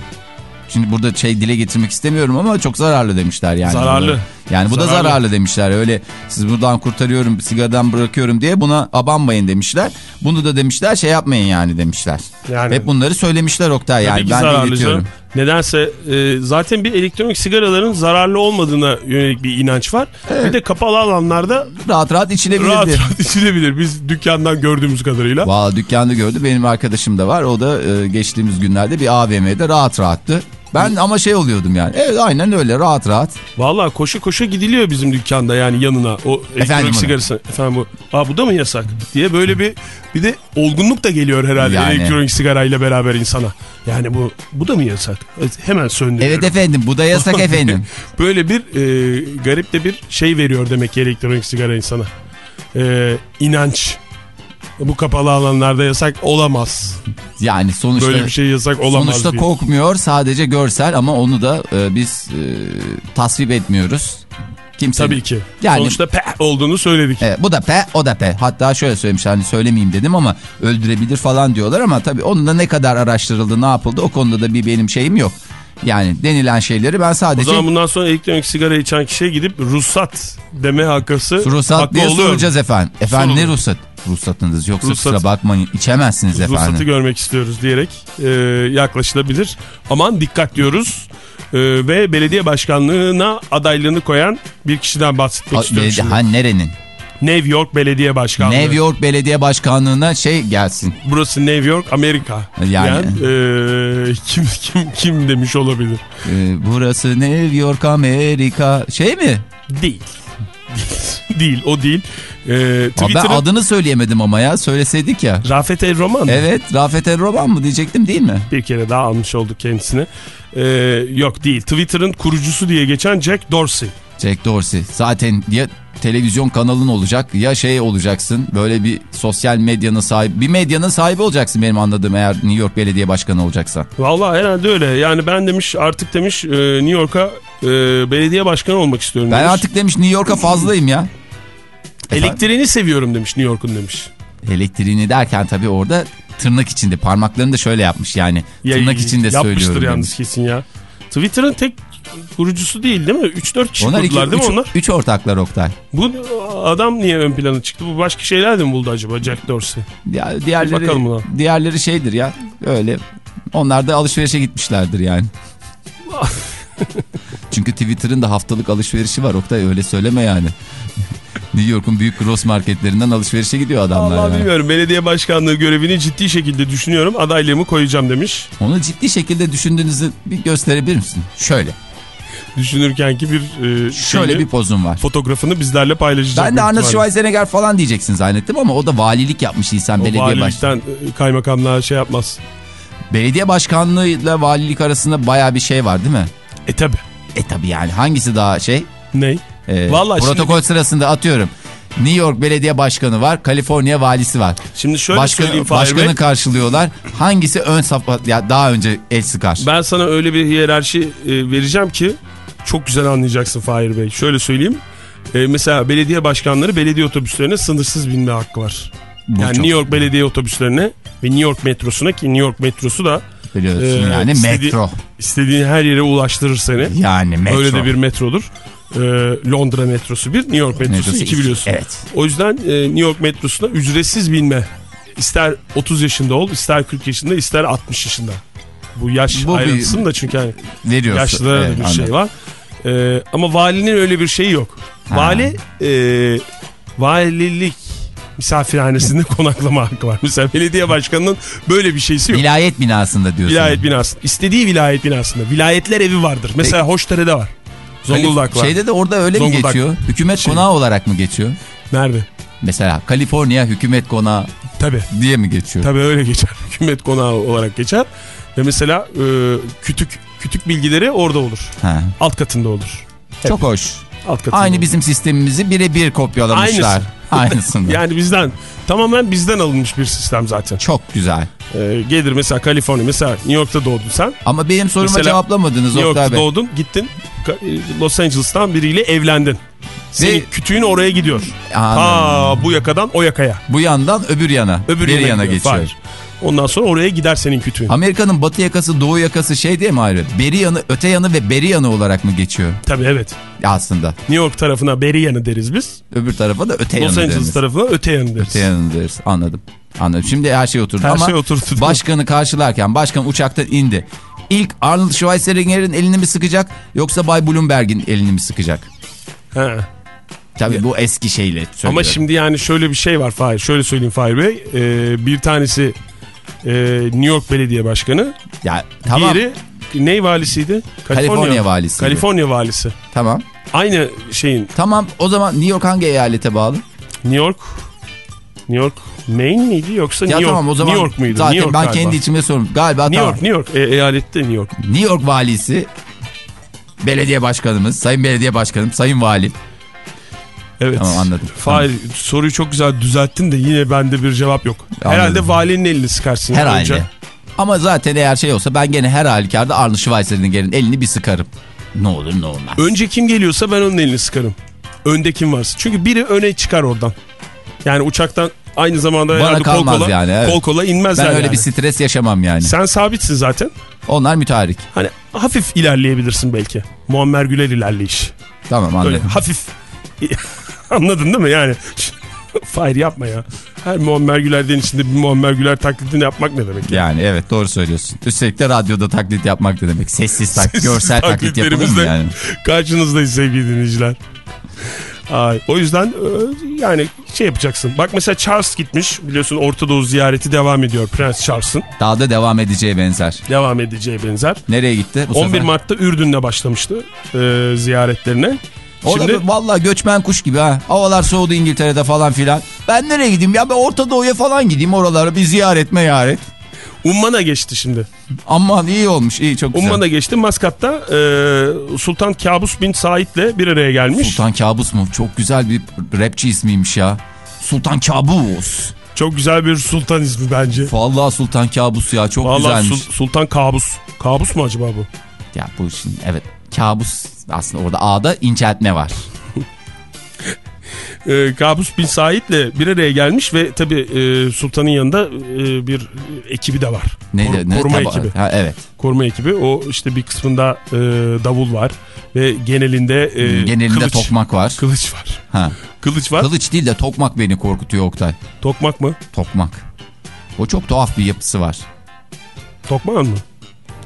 Şimdi burada şey dile getirmek istemiyorum ama çok zararlı demişler yani. Zararlı. Yani bu da Zararlı. zararlı demişler. Öyle siz buradan kurtarıyorum, sigaradan bırakıyorum diye buna abanmayın demişler. Bunu da demişler şey yapmayın yani demişler. Yani- Hep bunları söylemişler Oktay yani ben de zararlı iletiyorum. Nedense e, zaten bir elektronik sigaraların zararlı olmadığına yönelik bir inanç var. Bir de kapalı alanlarda Rahat rahat içilebilirdi. rahat rahat içilebilir. Biz dükkandan gördüğümüz kadarıyla. Valla dükkanda gördü benim arkadaşım da var. O da e, geçtiğimiz günlerde bir AVM'de rahat rahattı. Ben ama şey oluyordum yani. Evet aynen öyle rahat rahat. Valla koşa koşa gidiliyor bizim dükkanda yani yanına. O elektronik sigarası. Efendim bu. Aa bu da mı yasak? diye böyle bir bir de olgunluk da geliyor herhalde Yani. elektronik sigarayla beraber insana. Yani bu bu da mı yasak? Hemen söndürüyorum. Evet efendim bu da yasak efendim. Böyle bir e, garip de bir şey veriyor demek ki elektronik sigara insana. E, inanç. Bu kapalı alanlarda yasak olamaz. Yani sonuçta Böyle bir şey yasak olamaz sonuçta diye. kokmuyor sadece görsel ama onu da e, biz e, tasvip etmiyoruz. Kimse Tabii ki. Yani- Sonuçta pe olduğunu söyledik. Evet, bu da pe o da pe. Hatta şöyle söylemiş hani söylemeyeyim dedim ama öldürebilir falan diyorlar ama tabii onun da ne kadar araştırıldı ne yapıldı o konuda da bir benim şeyim yok. Yani denilen şeyleri ben O sadece zaman bundan sonra elektronik sigara içen kişiye gidip ruhsat deme hakkısı ruhsat hakkı diye oluyor. soracağız efendim. Efendim ne Sorulur. ruhsat? Ruhsatınız yoksa Ruhsat. kusura bakmayın içemezsiniz efendim. Ruhsatı görmek istiyoruz diyerek e, yaklaşılabilir. Aman dikkat diyoruz. E, ve belediye başkanlığına adaylığını koyan bir kişiden bahsetmek A- istiyorum. belediye- ha nerenin? New York Belediye Başkanlığı. New York Belediye Başkanlığı'na şey gelsin. Burası New York, Amerika. Yani- e, kim kim kim demiş olabilir? Ee, burası New York Amerika. Şey mi? Değil. değil, o değil. E, Aa, ben adını söyleyemedim ama ya söyleseydik ya. Rafet El Roman mı? Evet Rafet El Roman mı diyecektim değil mi? bir kere daha almış olduk kendisine. Ee, yok değil. Twitter'ın kurucusu diye geçen Jack Dorsey. Jack Dorsey. Zaten ya televizyon kanalın olacak ya şey olacaksın böyle bir sosyal medyanın sahibi bir medyanın sahibi olacaksın benim anladığım eğer New York Belediye Başkanı olacaksan. Vallahi herhalde öyle. Yani ben demiş artık demiş e, New York'a e, belediye başkanı olmak istiyorum Ben demiş. artık demiş New York'a fazlayım ya. Elektriğini seviyorum demiş New York'un demiş. Elektriğini derken tabii orada tırnak içinde parmaklarını da şöyle yapmış yani. Ya, tırnak içinde Yapmıştır söylüyorum. yalnız demiş. kesin ya. Twitter'ın tek kurucusu değil değil mi? 3-4 kişi Onlar iki, kurdular değil üç, mi onlar? üç ortaklar Oktay. Bu adam niye ön plana çıktı? Bu başka şeyler de mi buldu acaba Jack Dorsey? Ya, diğerleri, bakalım buna. diğerleri şeydir ya öyle. Onlar da alışverişe gitmişlerdir yani. Çünkü Twitter'ın da haftalık alışverişi var Oktay öyle söyleme yani. New York'un büyük cross marketlerinden alışverişe gidiyor adamlar. Allah yani. bilmiyorum. Belediye başkanlığı görevini ciddi şekilde düşünüyorum. Adaylığımı koyacağım demiş. Onu ciddi şekilde düşündüğünüzü bir gösterebilir misin? Şöyle. Düşünürken ki bir e, Şöyle şeyini, bir pozum var. fotoğrafını bizlerle paylaşacak. Ben de Arnold. Schwarzenegger falan diyeceksin zannettim ama o da valilik yapmış insan O belediye başkanı. valilikten e, kaymakamlığa şey yapmaz. Belediye başkanlığıyla valilik arasında baya bir şey var değil mi? E tabi. E tabi yani hangisi daha şey? Ney? Ee, Vallahi protokol sırasında atıyorum. New York Belediye Başkanı var, Kaliforniya valisi var. Şimdi şöyle Başkan, söyleyeyim Fahir başkanı Bey. karşılıyorlar. Hangisi ön safha ya daha önce el sıkar? Ben sana öyle bir hiyerarşi e, vereceğim ki çok güzel anlayacaksın Fahir Bey. Şöyle söyleyeyim. E, mesela belediye başkanları belediye otobüslerine sınırsız binme hakkı var. Bu yani New York belediye otobüslerine ve New York metrosuna ki New York metrosu da biliyorsun e, yani istediği- metro. istediğin her yere ulaştırır seni. Yani metro. Öyle de bir metrodur. Ee, Londra metrosu bir, New York metrosu, Metrosu iki iki, biliyorsun. evet. O yüzden e, New York metrosuna ücretsiz binme. İster 30 yaşında ol, ister 40 yaşında, ister 60 yaşında. Bu yaş Bu ayrıntısını da çünkü hani veriyorsun. yaşlılara Evet, bir anladım. şey var. Ee, ama valinin öyle bir şeyi yok. Ha. Vali e, valilik misafirhanesinde konaklama hakkı var. Mesela belediye başkanının böyle bir şeysi yok. Vilayet binasında diyorsun. Vilayet binasında. İstediği vilayet binasında. Vilayetler evi vardır. Mesela Hoştere'de var. Zonguldak var. Şeyde de orada öyle mi Zonguldak. geçiyor? Hükümet Şey- konağı olarak mı geçiyor? Nerede? Mesela Kaliforniya hükümet konağı Tabii. diye mi geçiyor? Tabii öyle geçer. Hükümet konağı olarak geçer. Ve mesela e, kütük kütük bilgileri orada olur. Ha. Alt katında olur. Çok hoş. Alt katında Aynı olur. bizim sistemimizi birebir kopyalamışlar. Aynısı. Aynısını. Yani bizden tamamen bizden alınmış bir sistem zaten. Çok güzel. E, gelir mesela Kaliforniya mesela New York'ta doğdun sen. Ama benim soruma Mesela cevaplamadınız New York'ta doğdun gittin e, Los Angeles'tan biriyle evlendin. Senin Ve- kütüğün oraya gidiyor. Anladım. Ta bu yakadan o yakaya. Bu yandan öbür yana. Öbür Beri yana yana gidiyor. geçiyor. Hayır. Ondan sonra oraya gider senin kütüğün. Amerika'nın batı yakası doğu yakası şey diye mi ayrı? Beri yanı öte yanı ve beri yanı olarak mı geçiyor? Tabii evet. Aslında. New York tarafına beri yanı deriz biz. Öbür tarafa da öte yanı Los Angeles deriz. tarafına öte yanı deriz. Öte yanı deriz. Anladım. Anladım. Şimdi her şey oturdu Her ama şey oturdu. başkanı karşılarken başkan uçaktan indi. İlk Arnold Schwarzenegger'in elini mi sıkacak yoksa Bay Bloomberg'in elini mi sıkacak? He. Tabii bu eski şeyle söylüyorum. Ama şimdi yani şöyle bir şey var Fahir. Şöyle söyleyeyim Fahir Bey. Ee, bir tanesi e, New York Belediye Başkanı. ya, tamam. Diğeri ney valisiydi? Kaliforniya valisiydi. Kaliforniya valisi. Tamam. Aynı şeyin Tamam o zaman New York hangi eyalete bağlı? New York New York Maine miydi yoksa Ya New York tamam o zaman New York muydu? zaten New York ben galiba. kendi içimde sorum. Galiba New tamam. York New York e, eyalette New York. New York valisi belediye başkanımız, sayın belediye başkanım, sayın valim. Evet. Tamam, anladım. Fahir soruyu çok güzel düzelttin de yine bende bir cevap yok. Herhalde valinin elini sıkarsın. Herhalde. önce. Ama zaten eğer şey olsa ben gene her halükarda Arnold Schwarzenegger'in elini bir sıkarım. Ne olur ne olmaz. Önce kim geliyorsa ben onun elini sıkarım. Önde kim varsa. Çünkü biri öne çıkar oradan. Yani uçaktan aynı zamanda Bana kol kola, yani, evet. kol kola inmezler ben öyle yani. bir stres yaşamam yani. Sen sabitsin zaten. Onlar müteharik. Hani hafif ilerleyebilirsin belki. Muammer Güler ilerleyiş. Tamam anladım. hafif. Anladın değil mi yani? Fahir yapma ya. Her Muammer Güler'den içinde bir Muammer Güler taklidini yapmak ne demek ya? Yani evet doğru söylüyorsun. Üstelik de radyoda taklit yapmak ne demek? Sessiz taklit, Sessiz görsel taklit yapılır mı yani? Karşınızdayız sevgili dinleyiciler. Ay, o yüzden e, yani şey yapacaksın. Bak mesela Charles gitmiş biliyorsun Orta Doğu ziyareti devam ediyor Prens Charles'ın. Daha da devam edeceği benzer. Devam edeceği benzer. Nereye gitti bu 11 sefer? Mart'ta Ürdün'de başlamıştı e, ziyaretlerine. O Şimdi da vallahi göçmen kuş gibi ha. Havalar soğudu İngiltere'de falan filan. Ben nereye gideyim ya ben Orta Doğu'ya falan gideyim oralara bir ziyaret meyaret. Umman'a geçti şimdi. Aman iyi olmuş iyi çok güzel. Umman'a geçti. Maskat'ta e, Sultan Kabus bin Said'le bir araya gelmiş. Sultan Kabus mu? Çok güzel bir rapçi ismiymiş ya. Sultan Kabus. Çok güzel bir sultan ismi bence. Vallahi Sultan Kabus ya çok Vallahi güzelmiş. Sul- Sultan Kabus. Kabus mu acaba bu? Ya bu şimdi evet kabus aslında orada A'da inceltme var. e, Kabus bin Said'le bir araya gelmiş ve tabi e, sultanın yanında e, bir ekibi de var. Neydi? Kor- ne? koruma Taba- ekibi. Ha, evet. Koruma ekibi. O işte bir kısmında e, davul var ve genelinde e, Genelinde kılıç, tokmak var. kılıç var. Ha. Kılıç var. Kılıç değil de tokmak beni korkutuyor Oktay. Tokmak mı? Tokmak. O çok tuhaf bir yapısı var. Tokmak mı?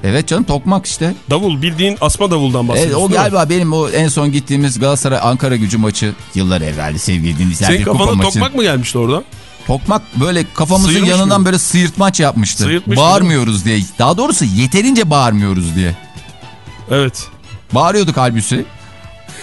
Evet canım tokmak işte. Davul bildiğin asma davuldan Evet, bahsediyorsun. o değil mi? galiba benim o en son gittiğimiz Galatasaray Ankara gücü maçı yıllar evveldi sevgili dinleyiciler. Senin kafana maçı. tokmak mı gelmişti orada? Tokmak böyle kafamızın Sıyırmış yanından mı? böyle sıyırtmaç yapmıştı. Sıyırtmış Bağırmıyoruz diye. Daha doğrusu yeterince bağırmıyoruz diye. Evet. Bağırıyorduk halbuki.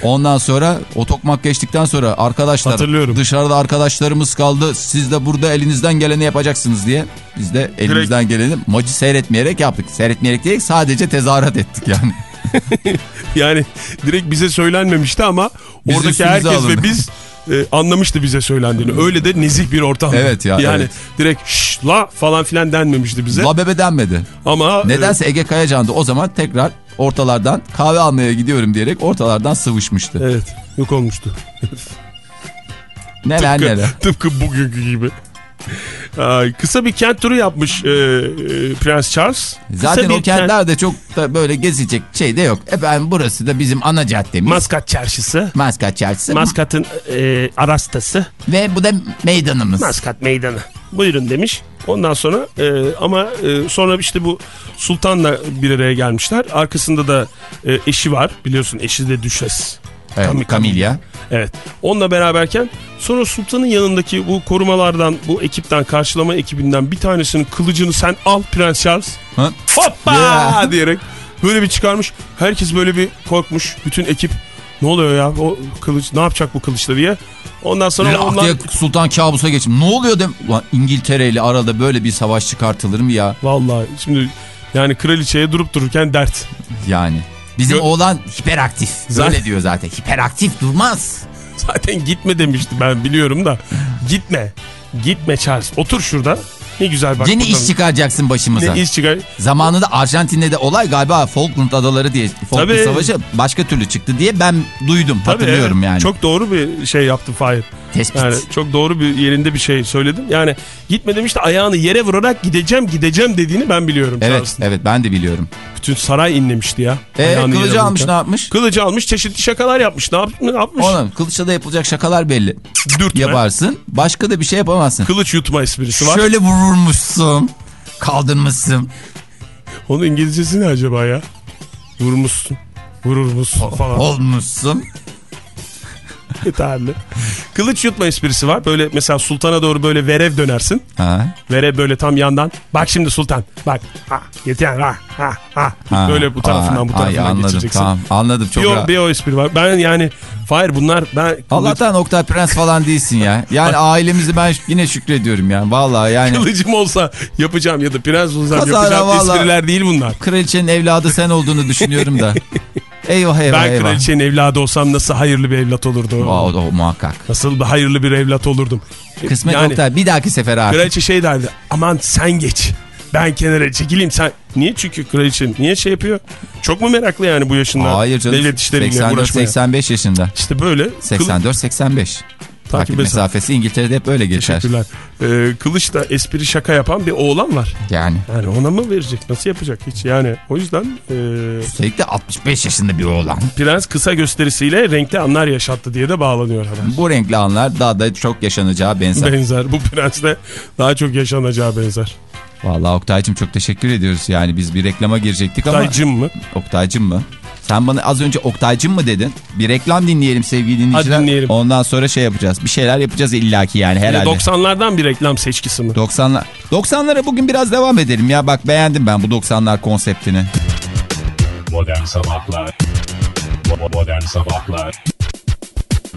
Ondan sonra o tokmak geçtikten sonra arkadaşlar dışarıda arkadaşlarımız kaldı. Siz de burada elinizden geleni yapacaksınız diye. Biz de elimizden geleni maçı seyretmeyerek yaptık. Seyretmeyerek değil sadece tezahürat ettik yani. Yani direkt bize söylenmemişti ama Biz oradaki herkes alındık. ve biz e, anlamıştı bize söylendiğini. Öyle de nezih bir ortam. Evet ya, Yani evet. direkt şşş la falan filan denmemişti bize. La bebe denmedi. ama e, Nedense Ege Kayacan da o zaman tekrar ortalardan kahve almaya gidiyorum diyerek ortalardan sıvışmıştı. e, evet yok olmuştu. Neler tıpkı, neler. tıpkı bugünkü gibi. Ay, kısa bir kent turu yapmış e, e, Prens Charles. Kısa Zaten o kentler de çok da böyle gezecek şey de yok. Efendim burası da bizim ana caddemiz. Maskat çarşısı. Maskat çarşısı. Maskat'ın e, arastası. Ve bu da meydanımız. Maskat meydanı. Buyurun demiş. Ondan sonra e, ama e, sonra işte bu sultanla bir araya gelmişler. Arkasında da e, eşi var. Biliyorsun eşi de düşes. Evet, Cam- Camilla. Evet. Onunla beraberken sonra sultanın yanındaki bu korumalardan bu ekipten karşılama ekibinden bir tanesinin kılıcını sen al Prens Charles. Ha? Hoppa Ya. diyerek böyle bir çıkarmış. Herkes böyle bir korkmuş. Bütün ekip ne oluyor ya o kılıç ne yapacak bu kılıçla diye. Ondan sonra Lak onlar... Sultan Kabus'a geçim. Ne oluyor dem? Ulan İngiltere ile arada böyle bir savaş çıkartılır mı ya? Vallahi şimdi yani kraliçeye durup dururken dert. Yani. Bizim Gö- oğlan hiperaktif. Zaten- Öyle diyor zaten. Hiperaktif durmaz. Zaten gitme demişti ben biliyorum da. Gitme. Gitme Charles. Otur şurada. Ne güzel bak. Yeni buradan. iş çıkaracaksın başımıza. Ne iş çıkar. Zamanında Arjantin'de de olay galiba Falkland Adaları diye Falkland Tabii. Savaşı başka türlü çıktı diye ben duydum Tabii, hatırlıyorum evet. yani. Çok doğru bir şey yaptı Fahir. Tespit. Yani çok doğru bir yerinde bir şey söyledim. Yani gitme demişti ayağını yere vurarak gideceğim gideceğim dediğini ben biliyorum. evet Charles'ın. evet ben de biliyorum. Bütün saray inlemişti ya. Ee, kılıcı almış ne yapmış? Kılıcı almış çeşitli şakalar yapmış. Ne, yap, ne yapmış? Oğlum kılıçla da yapılacak şakalar belli. Dürtme. Yaparsın. Başka da bir şey yapamazsın. Kılıç yutma esprisi var. Şöyle vururmuşsun. Kaldırmışsın. Onun İngilizcesi ne acaba ya? Vurmuşsun. Vurur musun falan. Olmuşsun. Yeterli. Kılıç yutma esprisi var. Böyle mesela sultana doğru böyle verev dönersin. Ha. Verev böyle tam yandan. Bak şimdi sultan. Bak. Ha, yeter ha ha ha. Ha. Böyle bu tarafından bu Ay, tarafından anladım, geçireceksin. Tamam anladım çok bir, o, rahat. bir o espri var. Ben yani Fahir bunlar ben Allah'tan Oktay Prens falan değilsin ya. Yani ailemizi ben yine şükrediyorum yani. Vallahi yani kılıcım olsa yapacağım ya da prens olsam Kazara yapacağım vallahi. espriler değil bunlar. kraliçenin evladı sen olduğunu düşünüyorum da. Eyvah eyvah Ben eyvah. kraliçenin evladı olsam nasıl hayırlı bir evlat olurdu. O, o, muhakkak. Nasıl bir hayırlı bir evlat olurdum. Kısmet Yani- Oktay bir dahaki sefer artık. Kraliçe şey derdi. Aman sen geç. Ben kenara çekileyim sen. Niye çünkü kraliçe niye şey yapıyor? Çok mu meraklı yani bu yaşında? Hayır canım. Devlet işleriyle uğraşmaya. 84-85 yaşında. İşte böyle. kılı- 84-85. Takip mesafe. mesafesi İngiltere'de hep böyle geçer. Teşekkürler. Ee, Kılıç'ta espri şaka yapan bir oğlan var. Yani. Yani ona mı verecek? Nasıl yapacak hiç? Yani o yüzden e, Üstelik de 65 yaşında bir oğlan. Prens kısa gösterisiyle renkli anlar yaşattı diye de bağlanıyor haber. Bu renkli anlar daha da çok yaşanacağı benzer. Benzer. Bu prensle daha çok yaşanacağı benzer. Vallahi Oktay'cım çok teşekkür ediyoruz. Yani biz bir reklama girecektik ama... Dayıcım mı? Oktay'cım mı? Sen bana az önce Oktay'cım mı dedin? Bir reklam dinleyelim sevgili dinleyiciler. dinleyelim. Ondan sonra şey yapacağız. Bir şeyler yapacağız illaki yani herhalde. 90'lardan bir reklam seçkisi mi? 90'lar. 90'lara bugün biraz devam edelim ya. Bak beğendim ben bu 90'lar konseptini. Modern Sabahlar Modern Sabahlar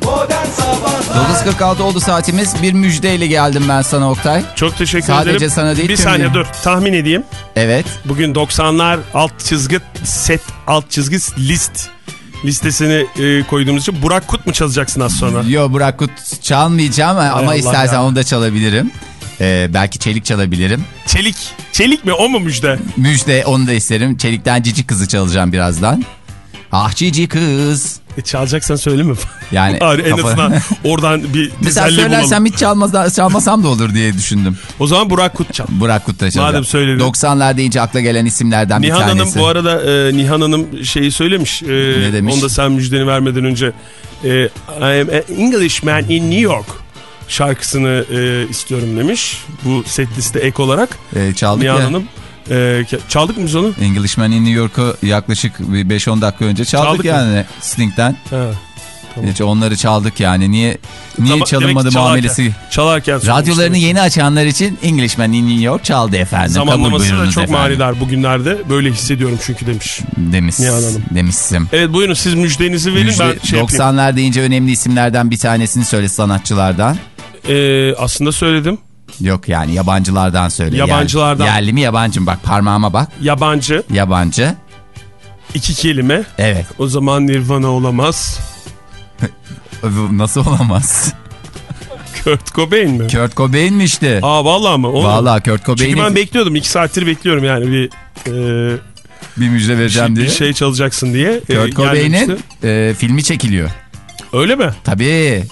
9.46 oldu saatimiz. Bir müjdeyle geldim ben sana Oktay. Çok teşekkür Sadece ederim. sana değil, Bir saniye dur tahmin edeyim. Evet. Bugün 90'lar alt çizgi set alt çizgi list listesini e, koyduğumuz için Burak Kut mu çalacaksın az sonra? Yo Burak Kut çalmayacağım ama Allah istersen ya. onu da çalabilirim. Ee, belki Çelik çalabilirim. Çelik. Çelik mi o mu müjde? Müjde onu da isterim. Çelik'ten Cici Kız'ı çalacağım birazdan. Ah Cici Kız. E, çalacaksan söyleme. Yani Bari en kafa- azından oradan bir Mesela teselli bulalım. söylersem hiç çalmaz, çalmasam da olur diye düşündüm. O zaman Burak Kut çal. Burak Kut da çalacağım. Madem söyledin. 90'lar deyince akla gelen isimlerden Nihan bir Hanım tanesi. bu arada e, Nihan Hanım şeyi söylemiş. E, Ne demiş? Onu da sen müjdeni vermeden önce. E, I am an Englishman in New York şarkısını e, istiyorum demiş. Bu set liste ek olarak. Ee, çaldık Nihan ya. Hanım. E, çaldık mı biz onu? Englishman in New York'u yaklaşık bir 5-10 dakika önce çaldık, Çaldık mı? yani Sting'den. Ha. Tamam. Hiç onları çaldık yani. Niye niye Zaman- çalınmadı çalarken- muamelesi? Çalarken Radyolarını yeni açanlar için Englishman in New York çaldı efendim. Zamanlaması da çok efendim. manidar bugünlerde. Böyle hissediyorum çünkü demiş. Demiş, Nihan Hanım. demişsim. Evet buyurun siz müjdenizi verin Müjde- ben şey yapayım. 90'lar deyince önemli isimlerden bir tanesini söyle sanatçılardan. E, aslında söyledim. Yok yani yabancılardan söyle. Yabancılardan. Yani, yerli mi yabancı mı? Bak parmağıma bak. Yabancı Yabancı. iki kelime. Evet. O zaman Nirvana olamaz. Nasıl olamaz? Kurt Cobain mi? Kurt Cobain mi işte? Aa vallahi mı? O mu? Vallahi Kurt Çünkü ben Cobain'in bekliyordum. iki saattir bekliyorum yani bir, e, bir müjde şey, vereceğim bir diye. şey çalacaksın diye. E, Kurt Cobain'in gelmemişti. e, filmi çekiliyor. Öyle mi? Tabii.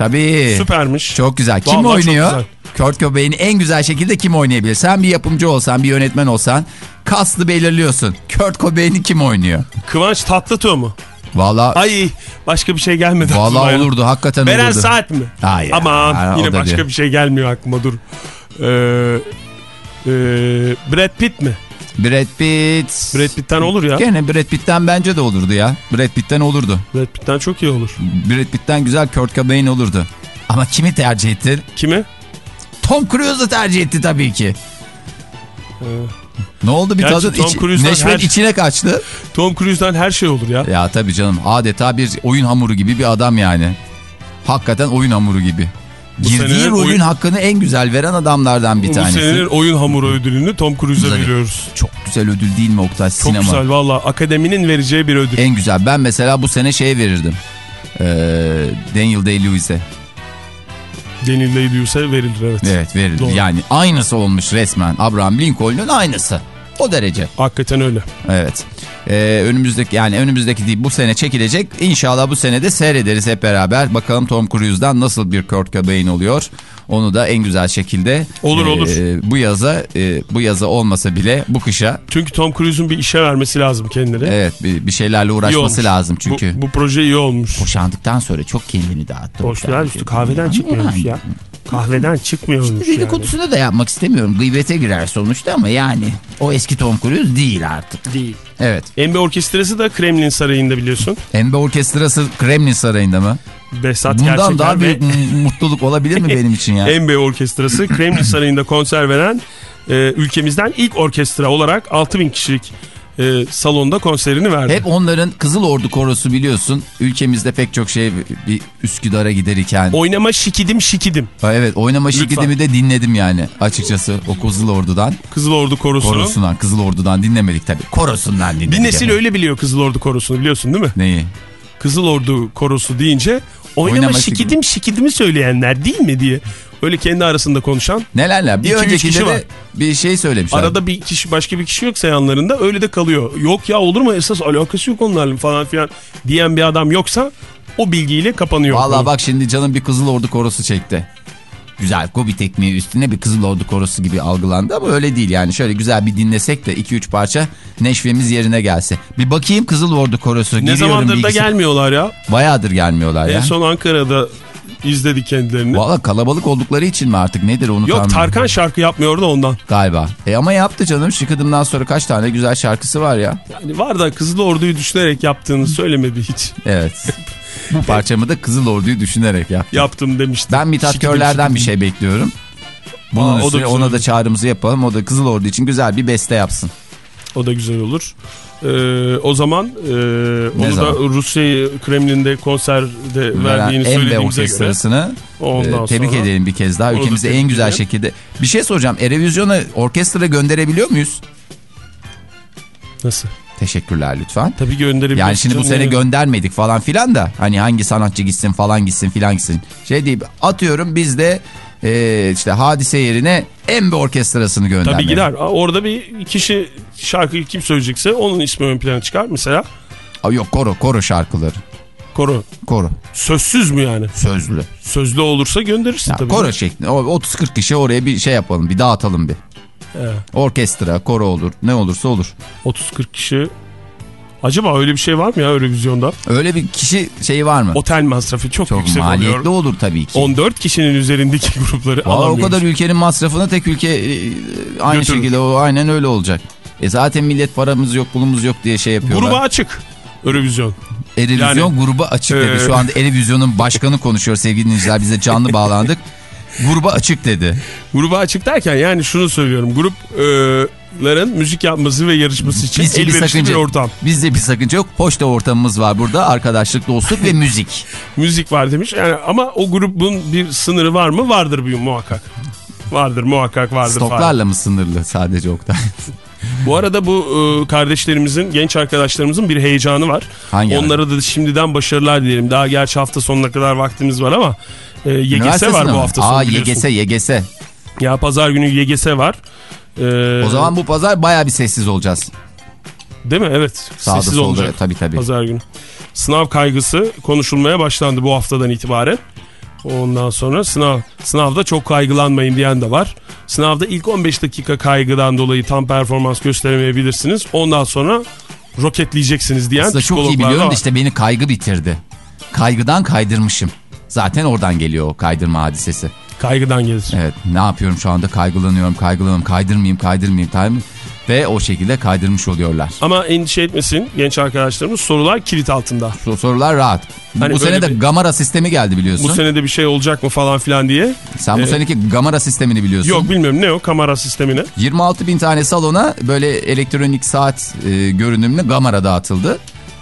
Tabii. Süpermiş. Çok güzel. Kim Vallahi oynuyor? güzel. Kurt Cobain'i en güzel şekilde kim oynayabilir? Sen bir yapımcı olsan, bir yönetmen olsan kastı belirliyorsun. Kurt Cobain'i kim oynuyor? Kıvanç Tatlıtuğ mu? Valla Ay başka bir şey gelmedi Valla olurdu. Hakikaten Beren olurdu. Saat mi? Hayır. Aman o yine başka değil. bir şey gelmiyor aklıma dur. Ee, e, Brad Pitt mi? Brad Pitt. Brad Pitt'ten olur ya. Gene Brad Pitt'ten bence de olurdu ya. Brad Pitt'ten olurdu. Brad Pitt'ten çok iyi olur. Brad Pitt'ten güzel Kurt Cobain olurdu. Ama kimi tercih etti? Kimi? Tom Cruise'u tercih etti tabii ki. Ne oldu bir Tom iç- Cruise'dan Neşvet her- içine kaçtı. Tom Cruise'den her şey olur ya. Ya tabii canım adeta bir oyun hamuru gibi bir adam yani. Hakikaten oyun hamuru gibi. Girdiği rolün oyun- hakkını en güzel veren adamlardan bir Bu tanesi. senenin oyun hamuru ödülünü Tom Cruise'a veriyoruz. Çok güzel ödül değil mi Oktay Çok sinema? güzel valla akademinin vereceği bir ödül. En güzel. Ben mesela bu sene şeye verirdim. Ee, Daniel Day-Lewis'e. Daniel Day-Lewis'e verilir evet. Evet verirdim. Doğru. Yani aynısı olmuş resmen. Abraham Lincoln'un aynısı. O derece. Hakikaten öyle. Evet. Ee, önümüzdeki yani önümüzdeki değil bu sene çekilecek. İnşallah bu sene de seyrederiz hep beraber. Bakalım Tom Cruise'dan nasıl bir Kurt Cobain oluyor. Onu da en güzel şekilde Olur, olur. Bu yaza e, bu yaza olmasa bile bu kışa Çünkü Tom Cruise'un bir işe vermesi lazım kendine. evet bir, bir şeylerle uğraşması lazım çünkü. Bu, bu proje iyi olmuş. Boşandıktan sonra çok kendini dağıttı. Boşlar üstü kahveden çıkmıyormuş ya. Kahveden çıkmıyormuş yani. Dedikodusunu da yapmak istemiyorum. Gıybete girer sonuçta ama yani o eski Tom Cruise değil artık. Değil. Evet. NBA Orkestrası da Kremlin Sarayı'nda biliyorsun. NBA Orkestrası Kremlin Sarayı'nda mı? Behzat Bundan Gerçeker daha ve büyük mu- mutluluk olabilir mi benim için ya? Enbe Orkestrası Kremlin Sarayı'nda konser veren e, ülkemizden ilk orkestra olarak 6000 kişilik e, salonda konserini verdi. Hep onların Kızıl Ordu korosu biliyorsun. Ülkemizde pek çok şey bir Üsküdar'a giderirken. Oynama şikidim şikidim. Ha, Evet oynama Lütfen. şikidimi de dinledim yani açıkçası o Kızıl Ordu'dan. Kızıl Ordu Korosu'nu. Korosundan Kızıl Ordu'dan dinlemedik tabii. Korosundan dinledik. Bir nesil efendim. öyle biliyor Kızıl Ordu Korosu'nu biliyorsun değil mi? Neyi? Kızıl Ordu Korosu deyince oynama, Oynama şikidim şikidimi söyleyenler değil mi diye. Öyle kendi arasında konuşan. Nelerler? Bir öncekinde kişi var. de bir şey söylemişler. Arada bir kişi başka bir kişi yoksa yanlarında öyle de kalıyor. Yok ya olur mu esas alakası yok onlarla falan filan diyen bir adam yoksa o bilgiyle kapanıyor. Vallahi konu. bak şimdi canım bir Kızıl Ordu korosu çekti. Güzel kobi tekniği üstüne bir Kızıl Ordu korosu gibi algılandı ama öyle değil yani. Şöyle güzel bir dinlesek de 2-3 parça neşvemiz yerine gelse. Bir bakayım Kızıl Ordu korosu. Ne zamandır da bilgisayar- gelmiyorlar ya. Bayağıdır gelmiyorlar ya. En son Ankara'da izledik kendilerini. Valla kalabalık oldukları için mi artık nedir onu Yok Tarkan şarkı yapmıyor da ondan. Galiba. E ama yaptı canım. Şıkıdım'dan sonra kaç tane güzel şarkısı var ya. Yani var da Kızıl Ordu'yu düşünerek yaptığını söylemedi hiç. Evet. Bu parçamı da Kızıl Ordu'yu düşünerek yaptı. Yaptım demişti. Ben Mithat Şikidim, Körler'den şikidim. bir şey bekliyorum. Bunun Aa, o da üstüne güzel ona da çağrımızı yapalım. O da Kızıl Ordu için güzel bir beste yapsın. O da güzel olur. Ee, o zaman e, onu zaman? da Rusya'yı Kremlin'de konserde verdiğini Embe söylediğimize göre. Orkestrası'nı Ondan e, tebrik sonra- edelim bir kez daha. Tebrik en güzel edelim. şekilde. Bir şey soracağım. Erevizyon'a orkestra gönderebiliyor muyuz? Nasıl? Teşekkürler lütfen. Tabii gönderebiliriz. Yani şimdi bu sene yani. göndermedik falan filan da hani hangi sanatçı gitsin falan gitsin filan gitsin. Şey deyip atıyorum biz de e, işte hadise yerine Embe Orkestrası'nı gönderme. Tabii gider. Orada bir kişi şarkıyı kim söyleyecekse onun ismi ön plana çıkar. Mesela Aa, Yok koro koro şarkıları. koro. Koro Sözsüz mü yani? sözlü. Sözlü olursa gönderirsin Ya, tabii. koro şeklinde. O 30-40 kişi oraya bir şey yapalım bir dağıtalım bir. Evet. Orkestra, koro olur ne olursa olur. 30-40 kişi. Acaba öyle bir şey var mı ya Eurovizyonda? Öyle bir kişi şeyi var mı? Otel masrafı çok, Çok yüksek maliyetli oluyor. olur tabii ki. 14 kişinin üzerindeki grupları Vallahi o alamıyoruz. kadar ülkenin masrafını tek ülke e, aynı Götürür. şekilde o aynen öyle olacak. E zaten millet paramız yok pulumuz yok diye şey yapıyorlar. Gruba açık. Eurovizyon. Erevizyon Yani- grubu açık dedi. Ee, Şu anda Erevizyon'un başkanı konuşuyor sevgili dinleyiciler. Biz de canlı bağlandık. Gruba açık dedi. Gruba açık derken yani şunu söylüyorum. Grupların müzik yapması ve yarışması için Bizce bir elverişli sakınca, bir ortam. bizde bir sakınca yok. Hoş da ortamımız var burada. Arkadaşlık, dostluk ve müzik. Müzik var demiş. Yani ama o grubun bir sınırı var mı? Vardır bir muhakkak. Vardır muhakkak vardır. Stoklarla mı sınırlı sadece Oktay? Bu arada bu e, kardeşlerimizin, genç arkadaşlarımızın bir heyecanı var. Hangi Onlara da şimdiden başarılar dilerim. Daha gerçi hafta sonuna kadar vaktimiz var ama e, YGS var bu hafta sonu Aa biliyorsun. YGS, YGS. Ya pazar günü YGS var. E, O zaman bu pazar baya bir sessiz olacağız. Değil mi? Evet. Sağda Sessiz solda olacak. tabii tabii. Pazar günü. Sınav kaygısı konuşulmaya başlandı bu haftadan itibaren. Ondan sonra sınav sınavda çok kaygılanmayın diyen de var. Sınavda ilk 15 dakika kaygıdan dolayı tam performans gösteremeyebilirsiniz. Ondan sonra roketleyeceksiniz diyen Aslında çok iyi biliyorum da işte beni kaygı bitirdi. Kaygıdan kaydırmışım. Zaten oradan geliyor o kaydırma hadisesi. Kaygıdan gelir. Evet ne yapıyorum şu anda kaygılanıyorum kaygılanıyorum kaydırmayayım kaydırmayayım kaydırmayayım. Ve o şekilde kaydırmış oluyorlar. Ama endişe etmesin genç arkadaşlarımız sorular kilit altında. So- sorular rahat. Hani bu sene de bir- Gamara sistemi geldi biliyorsun. Bu sene de bir şey olacak mı falan filan diye. Sen bu Ee, seneki Gamara sistemini biliyorsun. Yok bilmiyorum ne o kamera sistemine. 26 bin tane salona böyle elektronik saat e, görünümlü Gamara dağıtıldı.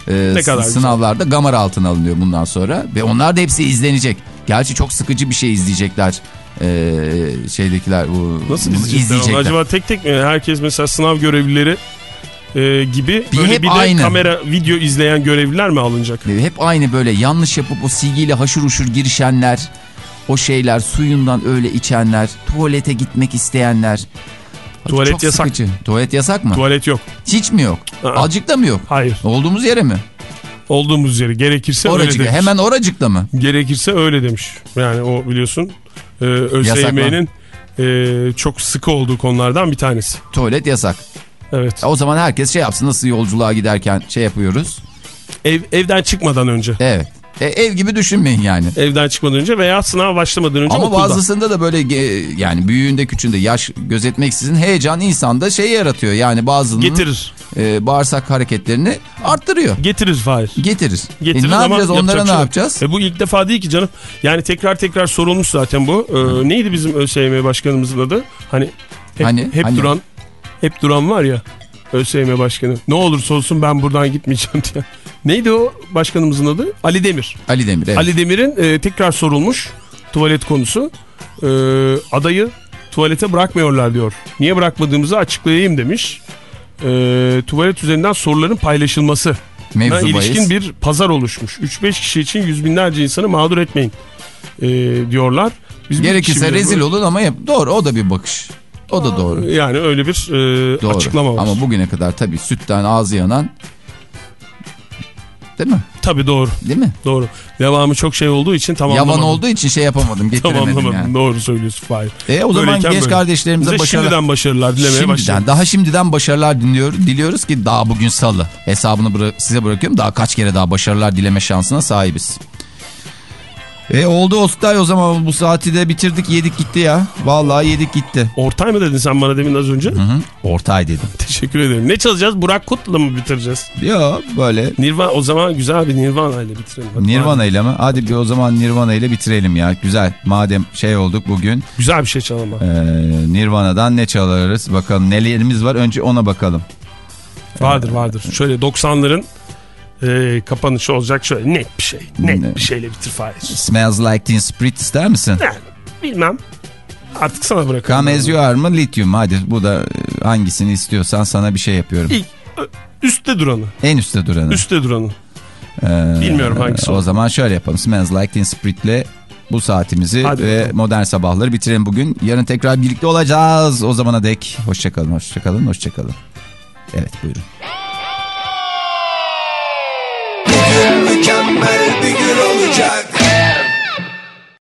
E, Ne kadar güzel. Sınavlarda Gamara altına alınıyor bundan sonra. Ve onlar da hepsi izlenecek. Gerçi çok sıkıcı bir şey izleyecekler. E, şeydekiler bu Nasıl izleyecekler? onu? Acaba tek tek mi? Herkes mesela sınav görevlileri e, gibi Bir böyle hep bir de aynı. kamera video izleyen görevliler mi alınacak? E, Hep aynı böyle yanlış yapıp o silgiyle haşır uşur girişenler, o şeyler suyundan öyle içenler, tuvalete gitmek isteyenler. Tuvalet Çok yasak. sıkıcı. Tuvalet yasak mı? Tuvalet yok. Hiç mi yok? Aa. Azıcık da mı yok? Hayır. Olduğumuz yere mi? Olduğumuz yeri gerekirse öyle Oracıkta. demiş. Hemen oracıkta mı? Gerekirse öyle demiş. Yani o biliyorsun e, ÖSYM'nin e, çok sıkı olduğu konulardan bir tanesi. Tuvalet yasak. Evet. E, O zaman herkes şey yapsın nasıl yolculuğa giderken şey yapıyoruz. Ev, evden çıkmadan önce. Evet. E, ev gibi düşünmeyin yani. Evden çıkmadan önce veya sınav başlamadan önce Ama okulda. bazısında da böyle yani büyüğünde küçüğünde yaş gözetmeksizin heyecan insanda şey yaratıyor. Yani bazının Getirir. e, bağırsak hareketlerini arttırıyor. Getirir Fahir. Getirir. Getirir e, ne yapacağız onlara ne şey yapacağız? E bu ilk defa değil ki canım. Yani tekrar tekrar sorulmuş zaten bu. Ee, neydi bizim ÖSYM başkanımızın adı? Hani hep, Hani- hep hani? duran hep duran var ya ÖSYM başkanı. Ne olursa olsun ben buradan gitmeyeceğim diye. Neydi o başkanımızın adı? Ali Demir. Ali Demir evet. Ali Demir'in e, tekrar sorulmuş tuvalet konusu. E, adayı tuvalete bırakmıyorlar diyor. Niye bırakmadığımızı açıklayayım demiş. E, tuvalet üzerinden soruların paylaşılması. Mevzu ilişkin bir pazar oluşmuş. 3-5 kişi için yüz binlerce insanı mağdur etmeyin e, diyorlar. Biz Gerekirse rezil olun ama yap. Doğru o da bir bakış. O da doğru. Yani öyle bir e, Doğru. açıklama var. Ama bugüne kadar tabii sütten ağzı yanan Değil mi? Tabii doğru. Değil mi? Doğru. Devamı çok şey olduğu için tamamlamadım. Yavan olduğu için şey yapamadım getiremedim Tamamlamadım. yani. Doğru söylüyorsun Fahir. E o zaman Böyleyken genç böyle. kardeşlerimize Bize başarılar. şimdiden başarılar dilemeye Şimdiden, başlayalım. daha şimdiden başarılar diliyor, diliyoruz ki daha bugün salı. Hesabını bıra- size bırakıyorum. Daha kaç kere daha başarılar dileme şansına sahibiz. E oldu Oktay o zaman bu saati de bitirdik yedik gitti ya. Vallahi yedik gitti. Ortay mı dedin sen bana demin az önce? Hı hı. Ortay dedim. Teşekkür ederim. Ne çalacağız? Burak Kut'la mı bitireceğiz? Ya böyle Nirvana o zaman güzel bir Nirvana ile bitirelim. Hadi Nirvana ile mi? Hadi bir o zaman Nirvana ile bitirelim ya. Güzel. Madem şey olduk bugün. Güzel bir şey çalalım. abi. e, Nirvana'dan ne çalarız? Bakalım nelerimiz var. Önce ona bakalım. Vardır vardır. Şöyle 90'ların e, kapanışı olacak şöyle net bir şey. Net Ne? bir şeyle bitir Fahir. Smells Like Teen Spirit ister misin? Yani bilmem. Artık sana bırakalım. Come As You Are mı? Lithium. Hadi bu da e, hangisini istiyorsan sana bir şey yapıyorum. İlk, üstte duranı. En üstte duranı. Üstte duranı. Ee, Bilmiyorum hangisi O o. zaman şöyle yapalım. Smells Like Teen Spirit'le bu saatimizi Hadi ve bakalım. modern sabahları bitirelim bugün. Yarın tekrar birlikte olacağız. O zamana dek hoşçakalın, hoşçakalın, hoşçakalın. Evet buyurun. Mükemmel bir gün olacak